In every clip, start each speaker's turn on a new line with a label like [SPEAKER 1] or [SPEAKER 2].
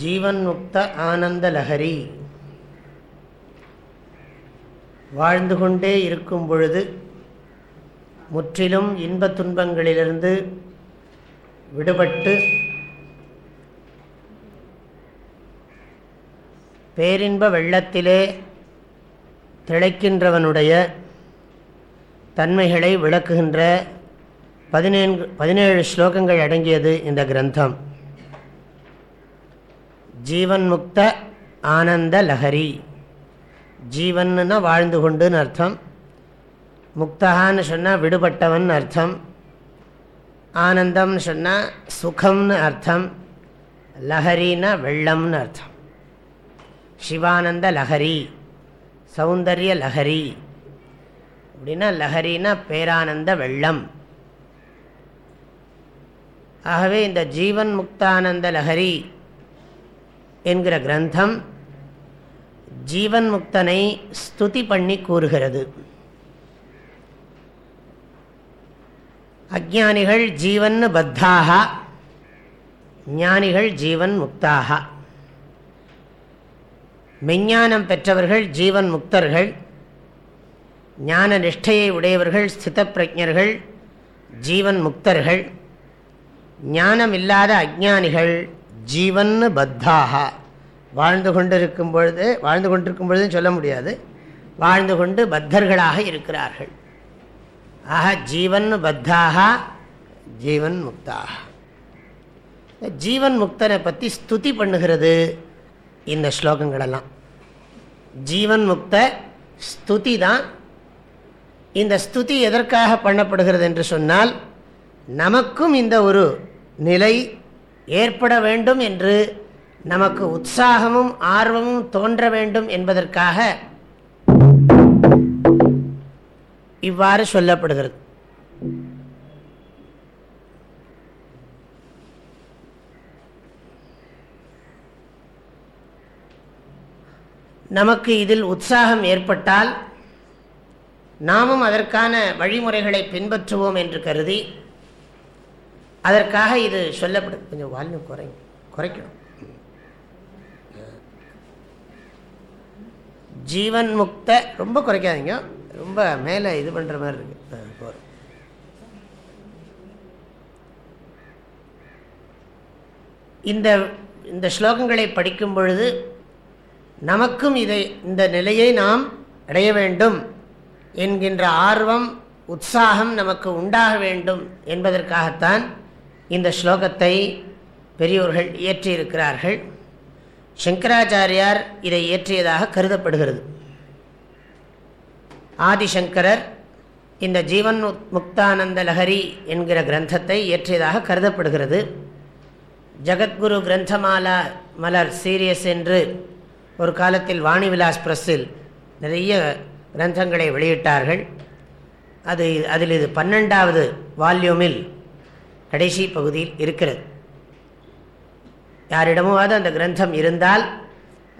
[SPEAKER 1] ஜீவன் முக்த ஆனந்த லஹரி. வாழ்ந்து கொண்டே இருக்கும் பொழுது முற்றிலும் இன்ப துன்பங்களிலிருந்து விடுபட்டு பேரின்ப வெள்ளத்திலே திளைக்கின்றவனுடைய தன்மைகளை விளக்குகின்ற பதினேழு பதினேழு ஸ்லோகங்கள் அடங்கியது இந்த கிரந்தம். ஜீவன்முக்த ஆனந்த லஹரி. ஜீவன்னா வாழ்ந்து கொண்டுன்னு அர்த்தம். முக்தகான்னு சொன்னால் விடுபட்டவன் அர்த்தம். ஆனந்தம்னு சொன்னால் சுகம்னு அர்த்தம். லஹரின்னா வெள்ளம்னு அர்த்தம். சிவானந்த லஹரி சௌந்தரிய லஹரி. அப்படின்னா லஹரினா பேரானந்த வெள்ளம். ஆகவே இந்த ஜீவன் முக்தானந்த லஹரி என்கிற கிரந்தம் ஜீவன் முக்தனை ஸ்துதி பண்ணி கூறுகிறது. அஜானிகள் ஜீவன் பத்தாக ஞானிகள் ஜீவன் முக்தாக. மெஞ்ஞானம் பெற்றவர்கள் ஜீவன் முக்தர்கள் ஞான நிஷ்டையை உடையவர்கள் ஸ்தித பிரஜர்கள் ஜீவன் முக்தர்கள் ஞானம் இல்லாத அஜானிகள் ஜீவன் பத்தாக வாழ்ந்து கொண்டிருக்கும் பொழுது வாழ்ந்து கொண்டிருக்கும் பொழுதும் சொல்ல முடியாது. வாழ்ந்து கொண்டு பத்தர்களாக இருக்கிறார்கள். ஆக ஜீவன் பத்தாக ஜீவன் முக்தாக ஜீவன் முக்தனை பற்றி ஸ்துதி பண்ணுகிறது இந்த ஸ்லோகங்களெல்லாம். ஜீவன் முக்த ஸ்துதி தான். இந்த ஸ்துதி எதற்காக பண்ணப்படுகிறது என்று சொன்னால் நமக்கும் இந்த ஒரு நிலை ஏற்பட வேண்டும் என்று நமக்கு உற்சாகமும் ஆர்வமும் தோன்ற வேண்டும் என்பதற்காக இவ்வாறு சொல்லப்படுகிறது. நமக்கு இதில் உற்சாகம் ஏற்பட்டால் நாமும் அதற்கான வழிமுறைகளை பின்பற்றுவோம் என்று கருதி அதற்காக இது சொல்லப்படும் கொஞ்சம் வால்யூம் குறைங்க குறைக்கணும். ஜீவன் முக்த ரொம்ப குறைக்காதீங்க. ரொம்ப மேலே இது பண்ணுற மாதிரி இருக்கு. போகிறோம் இந்த இந்த ஸ்லோகங்களை படிக்கும் பொழுது நமக்கும் இதை இந்த நிலையை நாம் அடைய வேண்டும் என்கின்ற ஆர்வம் உற்சாகம் நமக்கு உண்டாக வேண்டும் என்பதற்காகத்தான் இந்த ஸ்லோகத்தை பெரியோர்கள் இயற்றியிருக்கிறார்கள். சங்கராச்சாரியார் இதை இயற்றியதாக கருதப்படுகிறது. ஆதிசங்கரர் இந்த ஜீவன் முக்தானந்த லஹரி என்கிற கிரந்தத்தை இயற்றியதாக கருதப்படுகிறது. ஜகத்குரு கிரந்தமாலா மலர் சீரியஸ் என்று ஒரு காலத்தில் வாணி விலாஸ் பிரஸ்ஸில் நிறைய கிரந்தங்களை வெளியிட்டார்கள். அது அதில் இது பன்னெண்டாவது வால்யூமில் கடைசி பகுதியில் இருக்கிறது. யாரிடமாவது அந்த கிரந்தம் இருந்தால்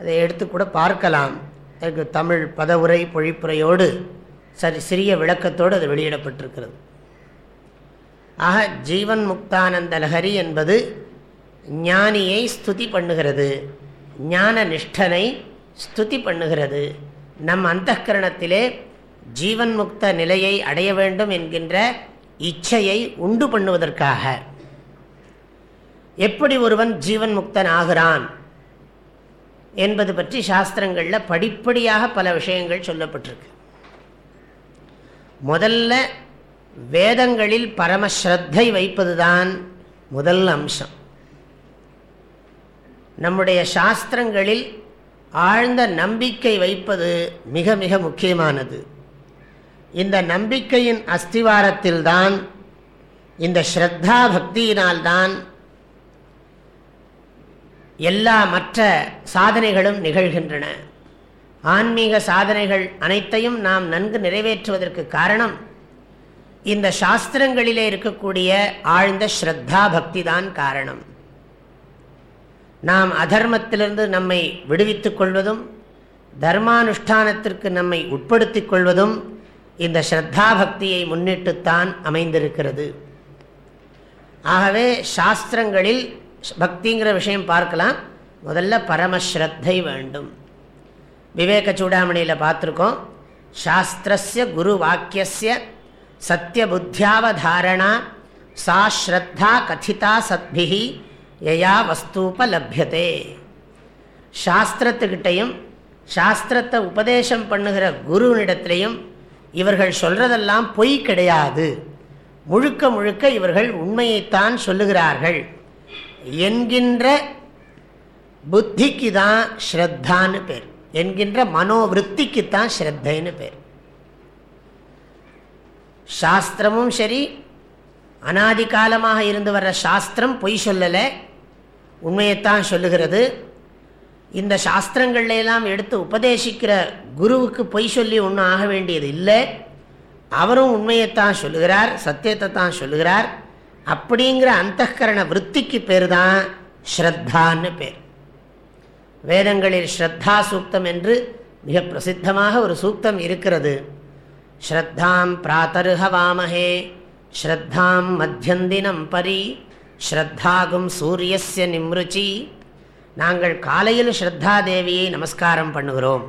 [SPEAKER 1] அதை எடுத்துக்கூட பார்க்கலாம். அதுக்கு தமிழ் பதவுரை பொழிப்புரையோடு சரி சிறிய விளக்கத்தோடு அது வெளியிடப்பட்டிருக்கிறது. ஆக ஜீவன் முக்தானந்த லஹரி என்பது ஞானியை ஸ்துதி பண்ணுகிறது. ஞான நிஷ்டனை ஸ்துதி பண்ணுகிறது. நம் அந்தகரணத்திலே ஜீவன் முக்த நிலையை அடைய வேண்டும் என்கின்ற இச்சையை உண்டு பண்ணுவதற்காக. எப்படி ஒருவன் ஜீவன் முக்தன் ஆகிறான் என்பது பற்றி சாஸ்திரங்களில் படிப்படியாக பல விஷயங்கள் சொல்லப்பட்டிருக்கு. முதல்ல வேதங்களில் பரமஸ்ரத்தை வைப்பதுதான் முதல் அம்சம். நம்முடைய சாஸ்திரங்களில் ஆழ்ந்த நம்பிக்கை வைப்பது மிக மிக முக்கியமானது. இந்த நம்பிக்கையின் அஸ்திவாரத்தில்தான் இந்த ஸ்ரத்தா பக்தியினால்தான் எல்லா மற்ற சாதனைகளும் நிகழ்கின்றன. ஆன்மீக சாதனைகள் அனைத்தையும் நாம் நன்கு நிறைவேற்றுவதற்கு காரணம் இந்த சாஸ்திரங்களிலே இருக்கக்கூடிய ஆழ்ந்த ஸ்ரத்தா பக்தி தான் காரணம். நாம் அதர்மத்திலிருந்து நம்மை விடுவித்துக் கொள்வதும் தர்மானுஷ்டானத்திற்கு நம்மை உட்படுத்திக் கொள்வதும் இந்த ஸ்ரத்தா பக்தியை முன்னிட்டுத்தான் அமைந்திருக்கிறது. ஆகவே சாஸ்திரங்களில் பக்திங்கிற விஷயம் பார்க்கலாம். முதல்ல பரமஸ்ரத்தை வேண்டும். விவேக சூடாமணியில் பார்த்துருக்கோம். சாஸ்திரஸ்ய குரு வாக்கிய சத்திய புத்தியாவதாரணா சா ஸ்ரத்தா கதிதா சத்பிகி யயா வஸ்தூபலபியதே. சாஸ்திரத்துக்கிட்டையும் சாஸ்திரத்தை உபதேசம் பண்ணுகிற குருவினிடத்திலையும் இவர்கள் சொல்றதெல்லாம் பொய் கிடையாது. முழுக்க முழுக்க இவர்கள் உண்மையைத்தான் சொல்லுகிறார்கள். என்கின்ற புத்திக்கு தான் ஸ்ரத்தான்னு பேர். என்கின்ற மனோவிற்த்திக்கு தான் ஸ்ரத்தைன்னு பேர். சாஸ்திரமும் சரி அனாதி காலமாக இருந்து வர்ற சாஸ்திரம் பொய் சொல்லலை உண்மையைத்தான் சொல்லுகிறது. இந்த சாஸ்திரங்கள்ல எல்லாம் எடுத்து உபதேசிக்கிற குருவுக்கு பொய் சொல்லி ஒன்றும் ஆக வேண்டியது இல்லை. அவரும் உண்மையைத்தான் சொல்லுகிறார் சத்தியத்தை தான் சொல்லுகிறார். அப்படிங்கிற அந்தகரண விற்பிக்கு பேர் தான் ஸ்ரத்தான்னு பேர். வேதங்களில் ஸ்ரத்தா சூக்தம் என்று மிக பிரசித்தமாக ஒரு சூக்தம் இருக்கிறது. ஸ்ரத்தாம் பிராத்தருகவாமகே ஸ்ரத்தாம் மத்தியந்தினம் பரி ஸ்ரத்தாகும் சூரியஸ்ய நிம்ருச்சி நாங்கள் காலையில் ஸ்ரத்தாதேவியை நமஸ்காரம் பண்ணுகிறோம்.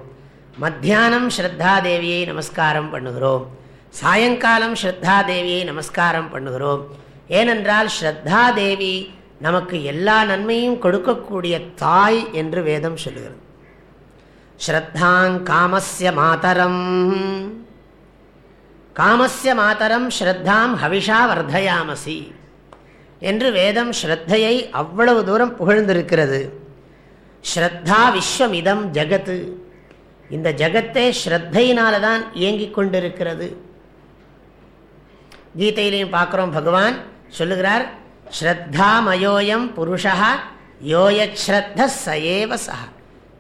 [SPEAKER 1] மத்தியானம் ஸ்ரத்தாதேவியை நமஸ்காரம் பண்ணுகிறோம். சாயங்காலம் ஸ்ரத்தாதேவியை நமஸ்காரம் பண்ணுகிறோம். ஏனென்றால் ஸ்ரத்தா தேவி நமக்கு எல்லா நன்மையும் கொடுக்கக்கூடிய தாய் என்று வேதம் சொல்லுகிறது ஸ்ரத்தாங் காமஸ்ய மாதரம். காமஸ்ய மாதரம் ஸ்ரத்தாம் ஹவிஷா வர்தயாமசி என்று வேதம் ஸ்ரத்தையை அவ்வளவு தூரம் புகழ்ந்திருக்கிறது. ஸ்ரத்தா விஸ்வமிதம் ஜகத்து இந்த ஜகத்தே ஸ்ரத்தையினால தான் இயங்கிக் கொண்டிருக்கிறது. கீதையிலையும் பார்க்குறோம் பகவான் சொல்லுகிறார் ஸ்ரத்தாமயோயம் புருஷா யோயஸ்ரத்த சயேவ சா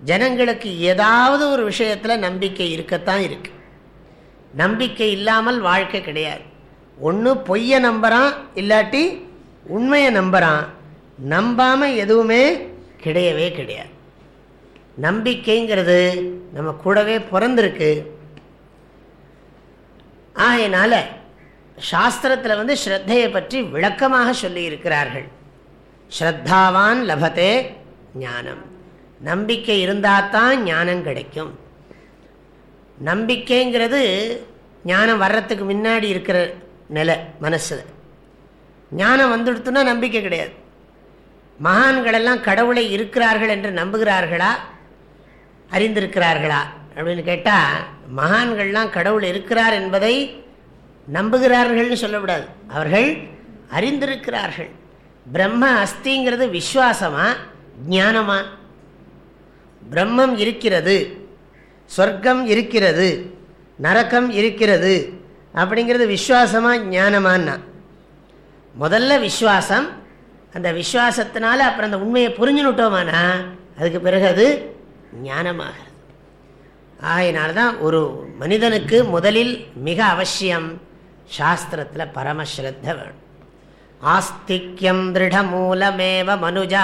[SPEAKER 1] ஜனங்களுக்கு ஏதாவது ஒரு விஷயத்தில் நம்பிக்கை இருக்கத்தான் இருக்கு. நம்பிக்கை இல்லாமல் வாழ்க்கை கிடையாது. ஒன்று பொய்யை நம்புகிறான் இல்லாட்டி உண்மையை நம்புகிறான் நம்பாமல் எதுவுமே கிடையவே கிடையாது. நம்பிக்கைங்கிறது நம்ம கூடவே பிறந்திருக்கு. ஆகையினால சாஸ்திரத்தில் வந்து ஸ்ரத்தையை பற்றி விளக்கமாக சொல்லி இருக்கிறார்கள் ஸ்ரத்தாவான் லபத்தே ஞானம். நம்பிக்கை இருந்தால் தான் ஞானம் கிடைக்கும். நம்பிக்கைங்கிறது ஞானம் வர்றதுக்கு முன்னாடி இருக்கிற நிலை மனசில் ஞானம் வந்துடுத்துன்னா நம்பிக்கை கிடையாது. மகான்களெல்லாம் கடவுளை இருக்கிறார்கள் என்று நம்புகிறார்களா? அறிந்திருக்கிறார்களா? அப்படின்னு கேட்டால் மகான்கள்லாம் கடவுள் இருக்கிறார் என்பதை நம்புகிறார்கள்னு சொல்லக்கூடாது. அவர்கள் அறிந்திருக்கிறார்கள். பிரம்ம அஸ்திங்கிறது விஸ்வாசமா? ஞானமா? பிரம்மம் இருக்கிறது. சொர்க்கம் இருக்கிறது. நரக்கம் இருக்கிறது. அப்படிங்கிறது விஸ்வாசமா ஞானமான்னா. முதல்ல விஸ்வாசம் அந்த விஸ்வாசத்தினால அப்புறம் அந்த உண்மையை புரிஞ்சுனுட்டோமானா அதுக்கு பிறகு அது ஞானமாகிறது. ஆகினால்தான் ஒரு மனிதனுக்கு முதலில் மிக அவசியம் சாஸ்திரத்தில் பரமஸ்ரத்த வேணும். ஆஸ்திக்யம் திருடமூலமேவ மனுஜா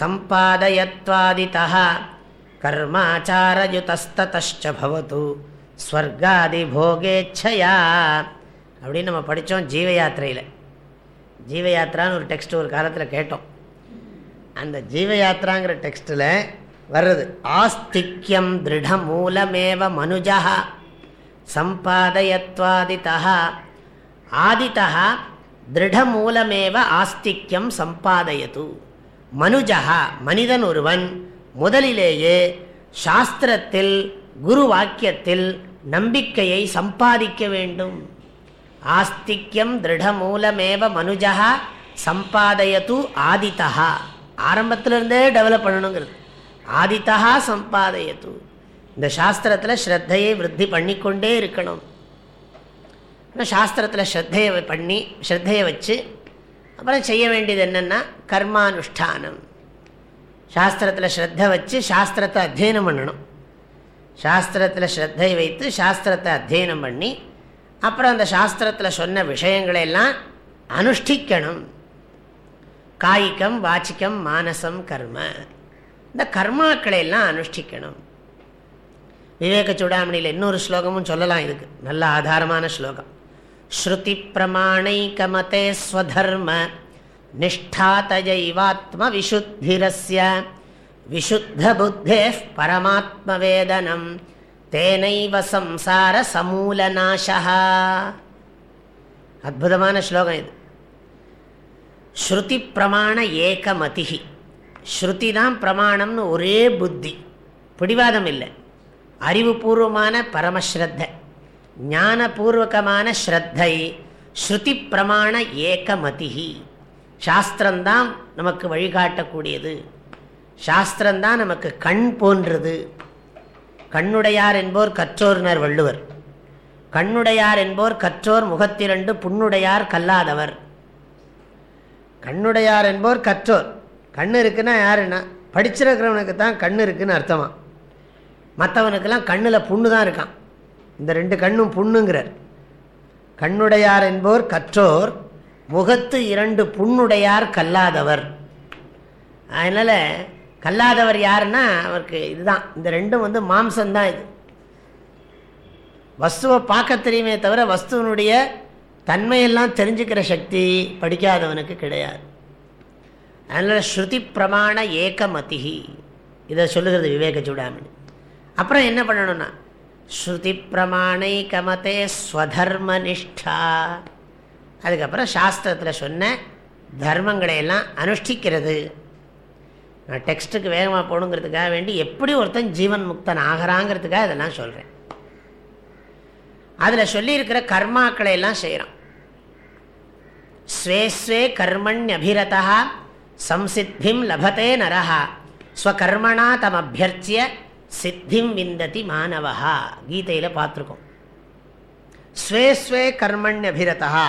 [SPEAKER 1] சம்பாதயத்வாதிதா கர்மாச்சாரயுதஸ்தச்ச பவத்து ஸ்வர்காதி போகேச்சயா அப்படின்னு நம்ம படித்தோம் ஜீவயாத்திரையில். ஜீவயாத்திரான்னு ஒரு டெக்ஸ்ட் ஒரு காலத்தில் கேட்டோம். அந்த ஜீவயாத்திராங்கிற டெக்ஸ்ட்டில் வர்றது ஆஸ்திக்யம் திருடமூலமேவ மனுஜா சம்பாதயத்வாதிதா ஆதிதா திருடமூலமேவ ஆஸ்திக்யம் சம்பாதயது. மனுஜா மனிதன் ஒருவன் முதலிலேயே சாஸ்திரத்தில் குரு வாக்கியத்தில் நம்பிக்கையை சம்பாதிக்க வேண்டும். ஆஸ்திக்யம் திருடமூலமேவ மனுஜா சம்பாதயத்து ஆதித்தா ஆரம்பத்திலிருந்தே டெவலப் பண்ணணுங்கிறது. ஆதித்தா சம்பாதயத்து. இந்த சாஸ்திரத்தில் ஸ்ரத்தையை விருத்தி பண்ணிக்கொண்டே இருக்கணும். ஆனால் சாஸ்திரத்தில் ஸ்ரத்தையை பண்ணி ஸ்ரத்தையை வச்சு அப்புறம் செய்ய வேண்டியது என்னென்னா கர்மானுஷ்டானம். சாஸ்திரத்தில் ஸ்ரத்தை வச்சு சாஸ்திரத்தை அத்தியனம் பண்ணணும். சாஸ்திரத்தில் ஸ்ரத்தை வைத்து சாஸ்திரத்தை அத்தியனம் பண்ணி அப்புறம் அந்த சாஸ்திரத்தில் சொன்ன விஷயங்களையெல்லாம் அனுஷ்டிக்கணும். காய்கம் வாச்சிக்கம் மானசம் கர்ம. இந்த கர்மாக்களை எல்லாம் அனுஷ்டிக்கணும். விவேக சூடாமணியில் இன்னொரு ஸ்லோகமும் சொல்லலாம் இதுக்கு. நல்ல ஆதாரமான ஸ்லோகம். ஸ்ருதி பிரமாணைக்கமதே ஸ்வதர்ம. நிஷ்டாத்தஜைவாத்ம விசுத்திரஸ்ய. விசுத்த புத்தே பரமாத்ம வேதனம். தேனைவ சம்சார சமூலநாசா அற்புதமான ஸ்லோகம் இது. ஸ்ருதி பிரமாண ஏகமதிகி ஸ்ருதி தான் பிரமாணம்னு ஒரே புத்தி. பிடிவாதம் இல்லை அறிவுபூர்வமான பரமஸ்ரத்த. ஞானபூர்வகமான ஸ்ரத்தை ஸ்ருதி பிரமாண ஏகமதிகி சாஸ்திரம்தான் நமக்கு வழிகாட்டக்கூடியது. சாஸ்திரம்தான் நமக்கு கண் போன்றது. கண்ணுடையார் என்போர் கற்றோர்னர் வள்ளுவர். கண்ணுடையார் என்போர் கற்றோர் முகத்திரண்டு புண்ணுடையார் கல்லாதவர். கண்ணுடையார் என்போர் கற்றோர். கண்ணு இருக்குன்னா யாருன்னா? படிச்சிருக்கிறவனுக்கு தான் கண்ணு இருக்குன்னு அர்த்தமா? மற்றவனுக்கெல்லாம் கண்ணில் புண்ணு தான் இருக்கான். இந்த ரெண்டு கண்ணும் புண்ணுங்கிறார். கண்ணுடையார் என்போர் கற்றோர் முகத்து இரண்டு புண்ணுடையார் கல்லாதவர். அதனால் கல்லாதவர் யாருன்னா அவருக்கு இதுதான். இந்த ரெண்டும் வந்து மாம்சம்தான் இது. வஸ்துவை பார்க்க தெரியுமே தவிர வஸ்துவனுடைய தன்மையெல்லாம் தெரிஞ்சுக்கிற சக்தி படிக்காதவனுக்கு கிடையாது. அதனால் ஸ்ருதி பிரமாண ஏகமதிகி இதை சொல்லுகிறது விவேக சூடாமணி. அப்புறம் என்ன பண்ணணும்னா ஸ்ருதி பிரமாணை கமதே ஸ்வதர்ம நிஷ்டா. அதுக்கப்புறம் சாஸ்திரத்தில் சொன்ன தர்மங்களை எல்லாம் அனுஷ்டிக்கிறது. நான் டெக்ஸ்ட்டுக்கு வேகமாக போகணுங்கிறதுக்காக வேண்டி எப்படி ஒருத்தன் ஜீவன் முக்தன் ஆகிறாங்கிறதுக்காக இதெல்லாம் சொல்கிறேன் அதில் சொல்லியிருக்கிற கர்மாக்களை எல்லாம் செய்கிறான் ஸ்வே ஸ்வே கர்மண்யபிரதா சம்சித்திம் லபத்தே நரஹா ஸ்வகர்மணா தம் அபியர்ச்சிய சித்திம் விந்ததி மாணவா கீதையில் பார்த்துருக்கோம். ஸ்வே ஸ்வே கர்மண்யபிரதா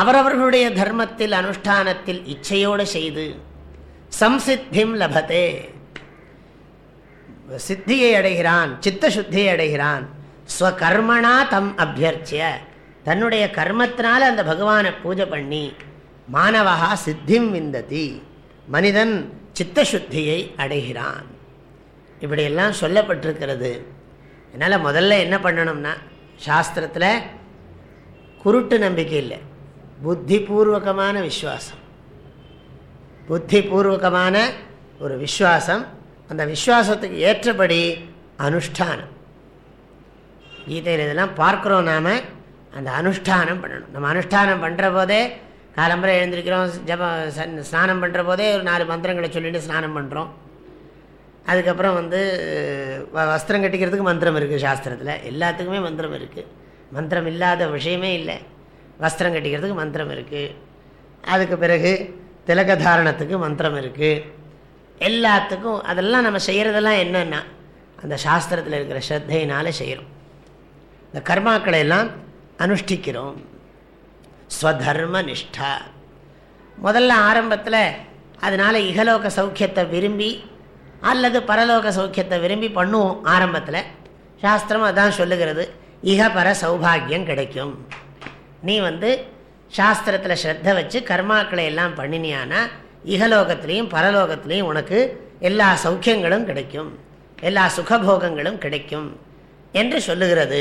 [SPEAKER 1] அவரவர்களுடைய தர்மத்தில் அனுஷ்டானத்தில் இச்சையோடு செய்து சம்சித்திம் லபத்தே சித்தியை அடைகிறான் சித்த சுத்தியை அடைகிறான். ஸ்வகர்மனா தம் அபியர்ச்சிய. தன்னுடைய கர்மத்தினால அந்த பகவானை பூஜை பண்ணி மாணவா சித்திம் விந்ததி. மனிதன் சித்தசுத்தியை அடைகிறான். இப்படியெல்லாம் சொல்லப்பட்டிருக்கிறது. அதனால் முதல்ல என்ன பண்ணணும்னா சாஸ்திரத்தில் குருட்டு நம்பிக்கை இல்லை. புத்திபூர்வகமான விஸ்வாசம் புத்திபூர்வகமான ஒரு விஸ்வாசம். அந்த விஸ்வாசத்துக்கு ஏற்றபடி அனுஷ்டானம். கீதையில் இதெல்லாம் பார்க்குறோம் நாம். அந்த அனுஷ்டானம் பண்ணணும். நம்ம அனுஷ்டானம் பண்ணுற போதே காலம்பரை எழுந்திருக்கிறோம் ஜப ஸ்நானம் பண்ணுற போதே ஒரு நாலு மந்திரங்களை சொல்லிட்டு ஸ்நானம் பண்ணுறோம் அதுக்கப்புறம் வந்து வஸ்திரம் கட்டிக்கிறதுக்கு மந்திரம் இருக்குது சாஸ்திரத்தில். எல்லாத்துக்குமே மந்திரம் இருக்குது மந்திரம் இல்லாத விஷயமே இல்லை. வஸ்திரம் கட்டிக்கிறதுக்கு மந்திரம் இருக்குது அதுக்கு பிறகு திலகதாரணத்துக்கு மந்திரம் இருக்குது எல்லாத்துக்கும் அதெல்லாம் நம்ம செய்கிறதெல்லாம் என்னென்னா அந்த சாஸ்திரத்தில் இருக்கிற ஸ்ரத்தையினால் செய்கிறோம் இந்த கர்மாக்களை எல்லாம் அனுஷ்டிக்கிறோம். ஸ்வதர்ம நிஷ்டா. முதல்ல ஆரம்பத்தில் அதனால் இகலோக சௌக்கியத்தை விரும்பி அல்லது பரலோக சௌக்கியத்தை விரும்பி பண்ணுவோம் ஆரம்பத்தில். சாஸ்திரம் அதான் சொல்லுகிறது இகபர சௌபாகியம் கிடைக்கும். நீ வந்து சாஸ்திரத்தில் ஸ்ரத்த வச்சு கர்மாக்களை எல்லாம் பண்ணினியானா இகலோகத்திலையும் பரலோகத்திலையும் உனக்கு எல்லா சௌக்கியங்களும் கிடைக்கும். எல்லா சுகபோகங்களும் கிடைக்கும். என்று சொல்லுகிறது.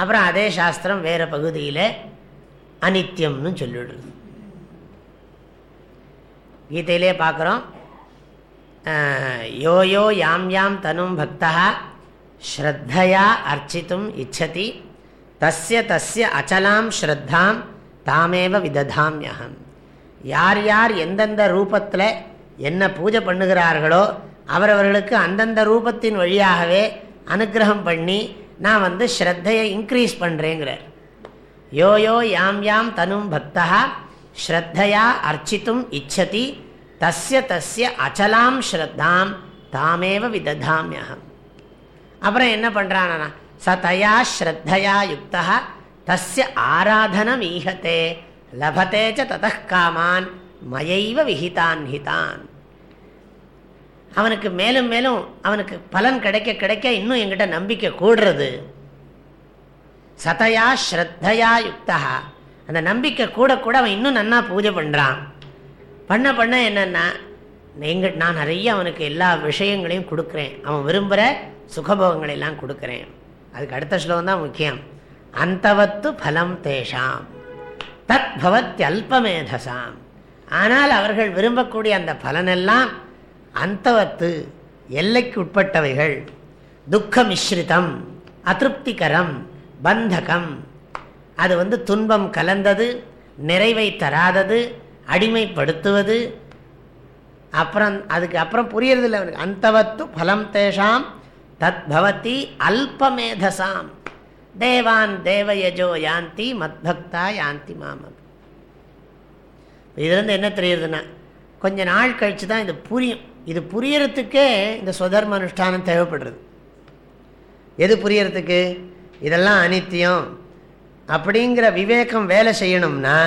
[SPEAKER 1] அப்புறம் அதே சாஸ்திரம் வேறு பகுதியில் அனித்யம்னு சொல்லிடுது. கீதையிலே பார்க்குறோம். யோ யோ யாம் யாம் தனும் பக்தா ஸ்ரத்தையா அர்ச்சித்தும் இச்சதி தஸ்ய தஸ்ய அச்சலாம் ஸ்ரத்தாம் தாமேவ விததாமியகம் யார் யார் எந்தெந்த ரூபத்தில் என்ன பூஜை பண்ணுகிறார்களோ அவரவர்களுக்கு அந்தந்த ரூபத்தின் வழியாகவே அனுகிரகம் பண்ணி நான் வந்து ஸ்ரத்தையை இன்க்ரீஸ் பண்ணுறேங்கிறார் யோ யோ யாம் யாம் தனும் பக்தா ஸ்ரத்தையா அர்ச்சித்தும் இச்சதி தஸ்ய தஸ்ய அச்சலாம் ஸ்ரத்தாம் தாமேவ விததாமியகம் அப்புறம் என்ன பண்ணுறானானா ச தயா ஸ்ரத்தையா யுக்தா தஸ்ய ஆராதனம் ஈகத்தே லபத்தே ச காமான் மயைவ விஹிதான் ஹிதான் அவனுக்கு மேலும் மேலும் அவனுக்கு பலன் கிடைக்க கிடைக்க இன்னும் எங்கிட்ட நம்பிக்கை கூடுறது. சதையா ஸ்ரத்தையா யுக்தா. அந்த நம்பிக்கை கூட கூட அவன் இன்னும் நன்னா பூஜை பண்ணுறான் பண்ண பண்ண என்னென்னா எங்க நான் நிறைய அவனுக்கு எல்லா விஷயங்களையும் கொடுக்குறேன். அவன் விரும்புகிற சுகபோகங்களையெல்லாம் கொடுக்குறேன். அதுக்கு அடுத்த ஸ்லோகம் தான் முக்கியம். அந்தவத்து பலம் தேஷாம். தத் பவத்தி அல்பமேதசாம். ஆனால் அவர்கள் விரும்பக்கூடிய அந்த பலனெல்லாம் அந்தவத்து எல்லைக்கு உட்பட்டவைகள். துக்க மிஸ்ரிதம் அதிருப்திகரம் பந்தகம். அது வந்து துன்பம் கலந்தது நிறைவை தராதது அடிமைப்படுத்துவது. அப்புறம் அதுக்கு அப்புறம் புரியறதில்லை அவனுக்கு. அந்தவத்து பலம் தேஷாம் தத் பவதி அல்பமேதசாம். தேவான் தேவயஜோ யாந்தி மத்பக்தா யாந்தி மாமம். இதுலேருந்து என்ன தெரியுதுன்னா கொஞ்ச நாள் கழித்து தான் இது புரியும். இது புரியறதுக்கே இந்த சுதர்ம அனுஷ்டானம் தேவைப்படுறது. எது புரியறதுக்கு? இதெல்லாம் அனித்தியம். அப்படிங்கிற விவேகம் வேலை செய்யணும்னா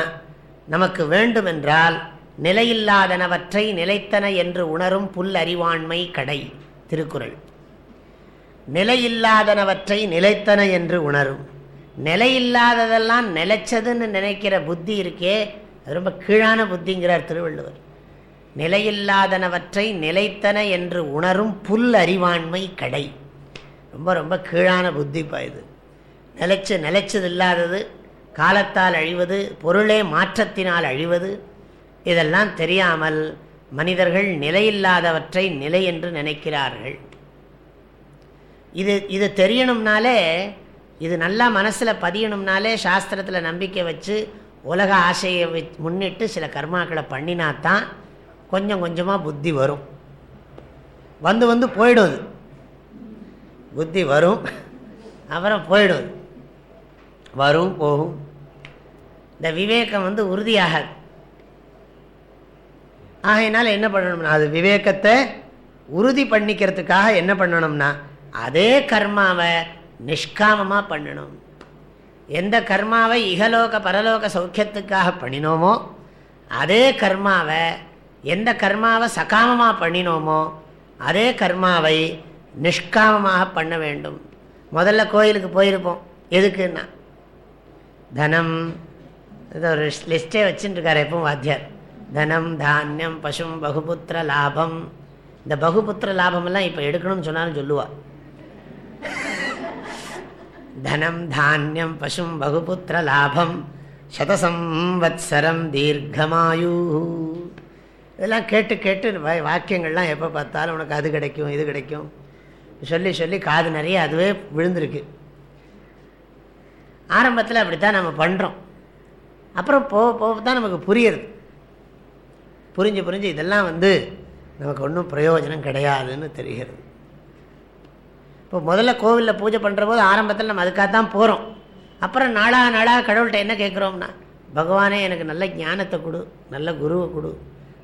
[SPEAKER 1] நமக்கு வேண்டுமென்றால் நிலையில்லாதனவற்றை நிலைத்தன என்று உணரும் புல் அறிவாண்மை கடை திருக்குறள். நிலையில்லாதனவற்றை நிலைத்தன என்று உணரும். நிலையில்லாததெல்லாம் நிலைச்சதுன்னு நினைக்கிற புத்தி இருக்கே ரொம்ப கீழான புத்திங்கிறார் திருவள்ளுவர். நிலையில்லாதனவற்றை நிலைத்தன என்று உணரும் புல் அறிவாண்மை கடை. ரொம்ப ரொம்ப கீழான புத்தி பாயுது நிலைச்சு நிலைச்சது இல்லாதது காலத்தால் அழிவது பொருளே மாற்றத்தினால் அழிவது இதெல்லாம் தெரியாமல் மனிதர்கள் நிலையில்லாதவற்றை நிலை என்று நினைக்கிறார்கள். இது இது தெரியணும்னாலே இது நல்லா மனசில் பதியணும்னாலே சாஸ்திரத்தில் நம்பிக்கை வச்சு உலக ஆசையை முன்னிட்டு சில கர்மாக்களை பண்ணினாத்தான் கொஞ்சம் கொஞ்சமாக புத்தி வரும். வந்து வந்து போயிடும் புத்தி வரும் அப்புறம் போயிடும் வரும் போகும். இந்த விவேகம் வந்து உறுதியாகாது. ஆகையினால் என்ன பண்ணணும்னா அது விவேகத்தை உறுதி பண்ணிக்கிறதுக்காக என்ன பண்ணணும்னா அதே கர்மாவை நிஷ்காமமாக பண்ணணும். எந்த கர்மாவை இகலோக பரலோக சௌக்கியத்துக்காக பண்ணினோமோ அதே கர்மாவை எந்த கர்மாவை சகாமமாக பண்ணினோமோ அதே கர்மாவை நிஷ்காமமாக பண்ண வேண்டும். முதல்ல கோயிலுக்கு போயிருப்போம். எதுக்குன்னா தனம் இது ஒரு லிஸ்ட்டே வச்சுட்டுருக்காரு எப்பவும் வாத்தியார். தனம் தானியம் பசும் பகுபுத்திர லாபம். இந்த பகுபுத்திர லாபமெல்லாம் இப்போ எடுக்கணும்னு சொன்னாலும் சொல்லுவாள் தனம் தானியம் பசும் பகுபுத்திர லாபம் சதசம்வத்சரம் தீர்க்கமாயு. இதெல்லாம் கேட்டு கேட்டு வாக்கியங்கள்லாம் எப்போ பார்த்தாலும் உனக்கு அது கிடைக்கும் இது கிடைக்கும். சொல்லி சொல்லி காது நிறைய அதுவே விழுந்திருக்கு. ஆரம்பத்தில் அப்படித்தான் நம்ம பண்ணுறோம் அப்புறம் போக போக தான் நமக்கு புரியுது. புரிஞ்சு புரிஞ்சு இதெல்லாம் வந்து நமக்கு ஒன்றும் பிரயோஜனம் கிடையாதுன்னு தெரிகிறது. இப்போ முதல்ல கோவிலில் பூஜை பண்ணுற போது ஆரம்பத்தில் நம்ம அதுக்காக தான் போகிறோம் அப்புறம் நாளாக நாளாக கடவுள்கிட்ட என்ன கேட்குறோம்னா பகவானே எனக்கு நல்ல ஞானத்தை கொடு நல்ல குருவை கொடு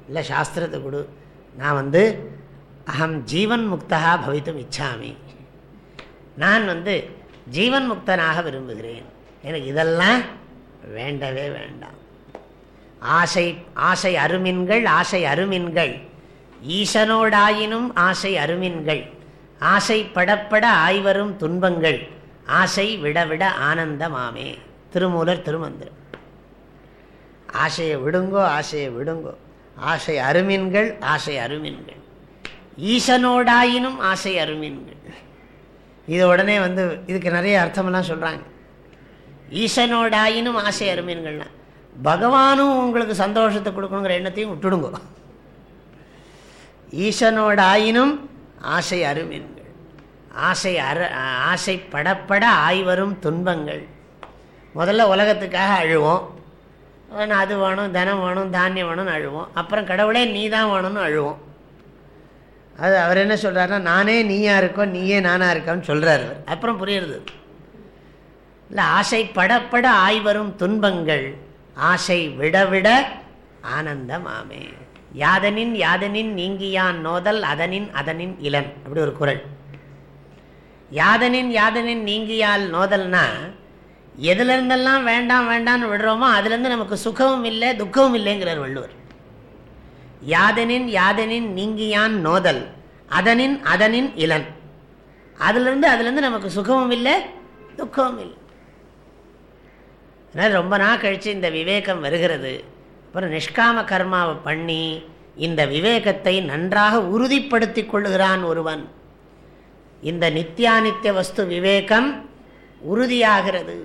[SPEAKER 1] நல்ல சாஸ்திரத்தை கொடு. நான் வந்து அகம் ஜீவன் முக்தா பவித்தும் இச்சாமி. நான் வந்து ஜீவன் முக்தனாக விரும்புகிறேன். எனக்கு இதெல்லாம் வேண்டவே வேண்டாம். ஆசை ஆசை அருமின்கள் ஆசை அருமின்கள். ஈசனோடாயினும் ஆசை அருமின்கள். ஆசை படப்பட ஆய்வரும் துன்பங்கள். ஆசை விடவிட ஆனந்தமாமே. திருமூலர் திருமந்திரம். ஆசையை விடுங்கோ ஆசையை விடுங்கோ. ஆசை அருமின்கள் ஆசை அருமின்கள். ஈசனோடாயினும் ஆசை அருமின்கள். இது உடனே வந்து இதுக்கு நிறைய அர்த்தமெல்லாம் சொல்கிறாங்க ஈசனோடாயினும் ஆசை அருமீன்கள்னா பகவானும் உங்களுக்கு சந்தோஷத்தை கொடுக்கணுங்கிற எண்ணத்தையும் விட்டுடுங்க. ஈசனோடாயினும் ஆசை அருமீன்கள். ஆசை அரு ஆசை படப்பட ஆய்வரும் துன்பங்கள். முதல்ல உலகத்துக்காக அழுவோம். ஆனால் அது வேணும் தனம் வேணும் தானியம் வேணும்னு அழுவோம். அப்புறம் கடவுளே நீ தான் வேணும்னு அழுவோம். அது அவர் என்ன சொல்கிறாருன்னா நானே நீயா இருக்கோ நீயே நானாக இருக்கான்னு சொல்கிறார் அப்புறம் புரியுறது. இல்லை ஆசை படப்பட ஆய்வரும் துன்பங்கள். ஆசை விட விட ஆனந்தமாமே. யாதனின் யாதனின் நீங்கியான் நோதல் அதனின் அதனின் இளன். அப்படி ஒரு குரல். யாதனின் யாதனின் நீங்கியால் நோதல்னா எதுலேருந்தெல்லாம் வேண்டாம் வேண்டாம்னு விடுறோமோ அதுலேருந்து நமக்கு சுகமும் இல்லை துக்கமும் இல்லைங்கிறார் வள்ளுவர். யாதனின் யாதனின் நீங்கியான் நோதல் அதனின் அதனின் இளன். அதுலேருந்து அதுலேருந்து நமக்கு சுகமும் இல்லை துக்கமும் இல்லை. அதனால் ரொம்ப நாள் கழித்து இந்த விவேகம் வருகிறது. அப்புறம் நிஷ்காம கர்மாவை பண்ணி இந்த விவேகத்தை நன்றாக உறுதிப்படுத்தி கொள்ளுகிறான் ஒருவன். இந்த நித்தியானித்திய வஸ்து விவேகம் உறுதியாகிறது.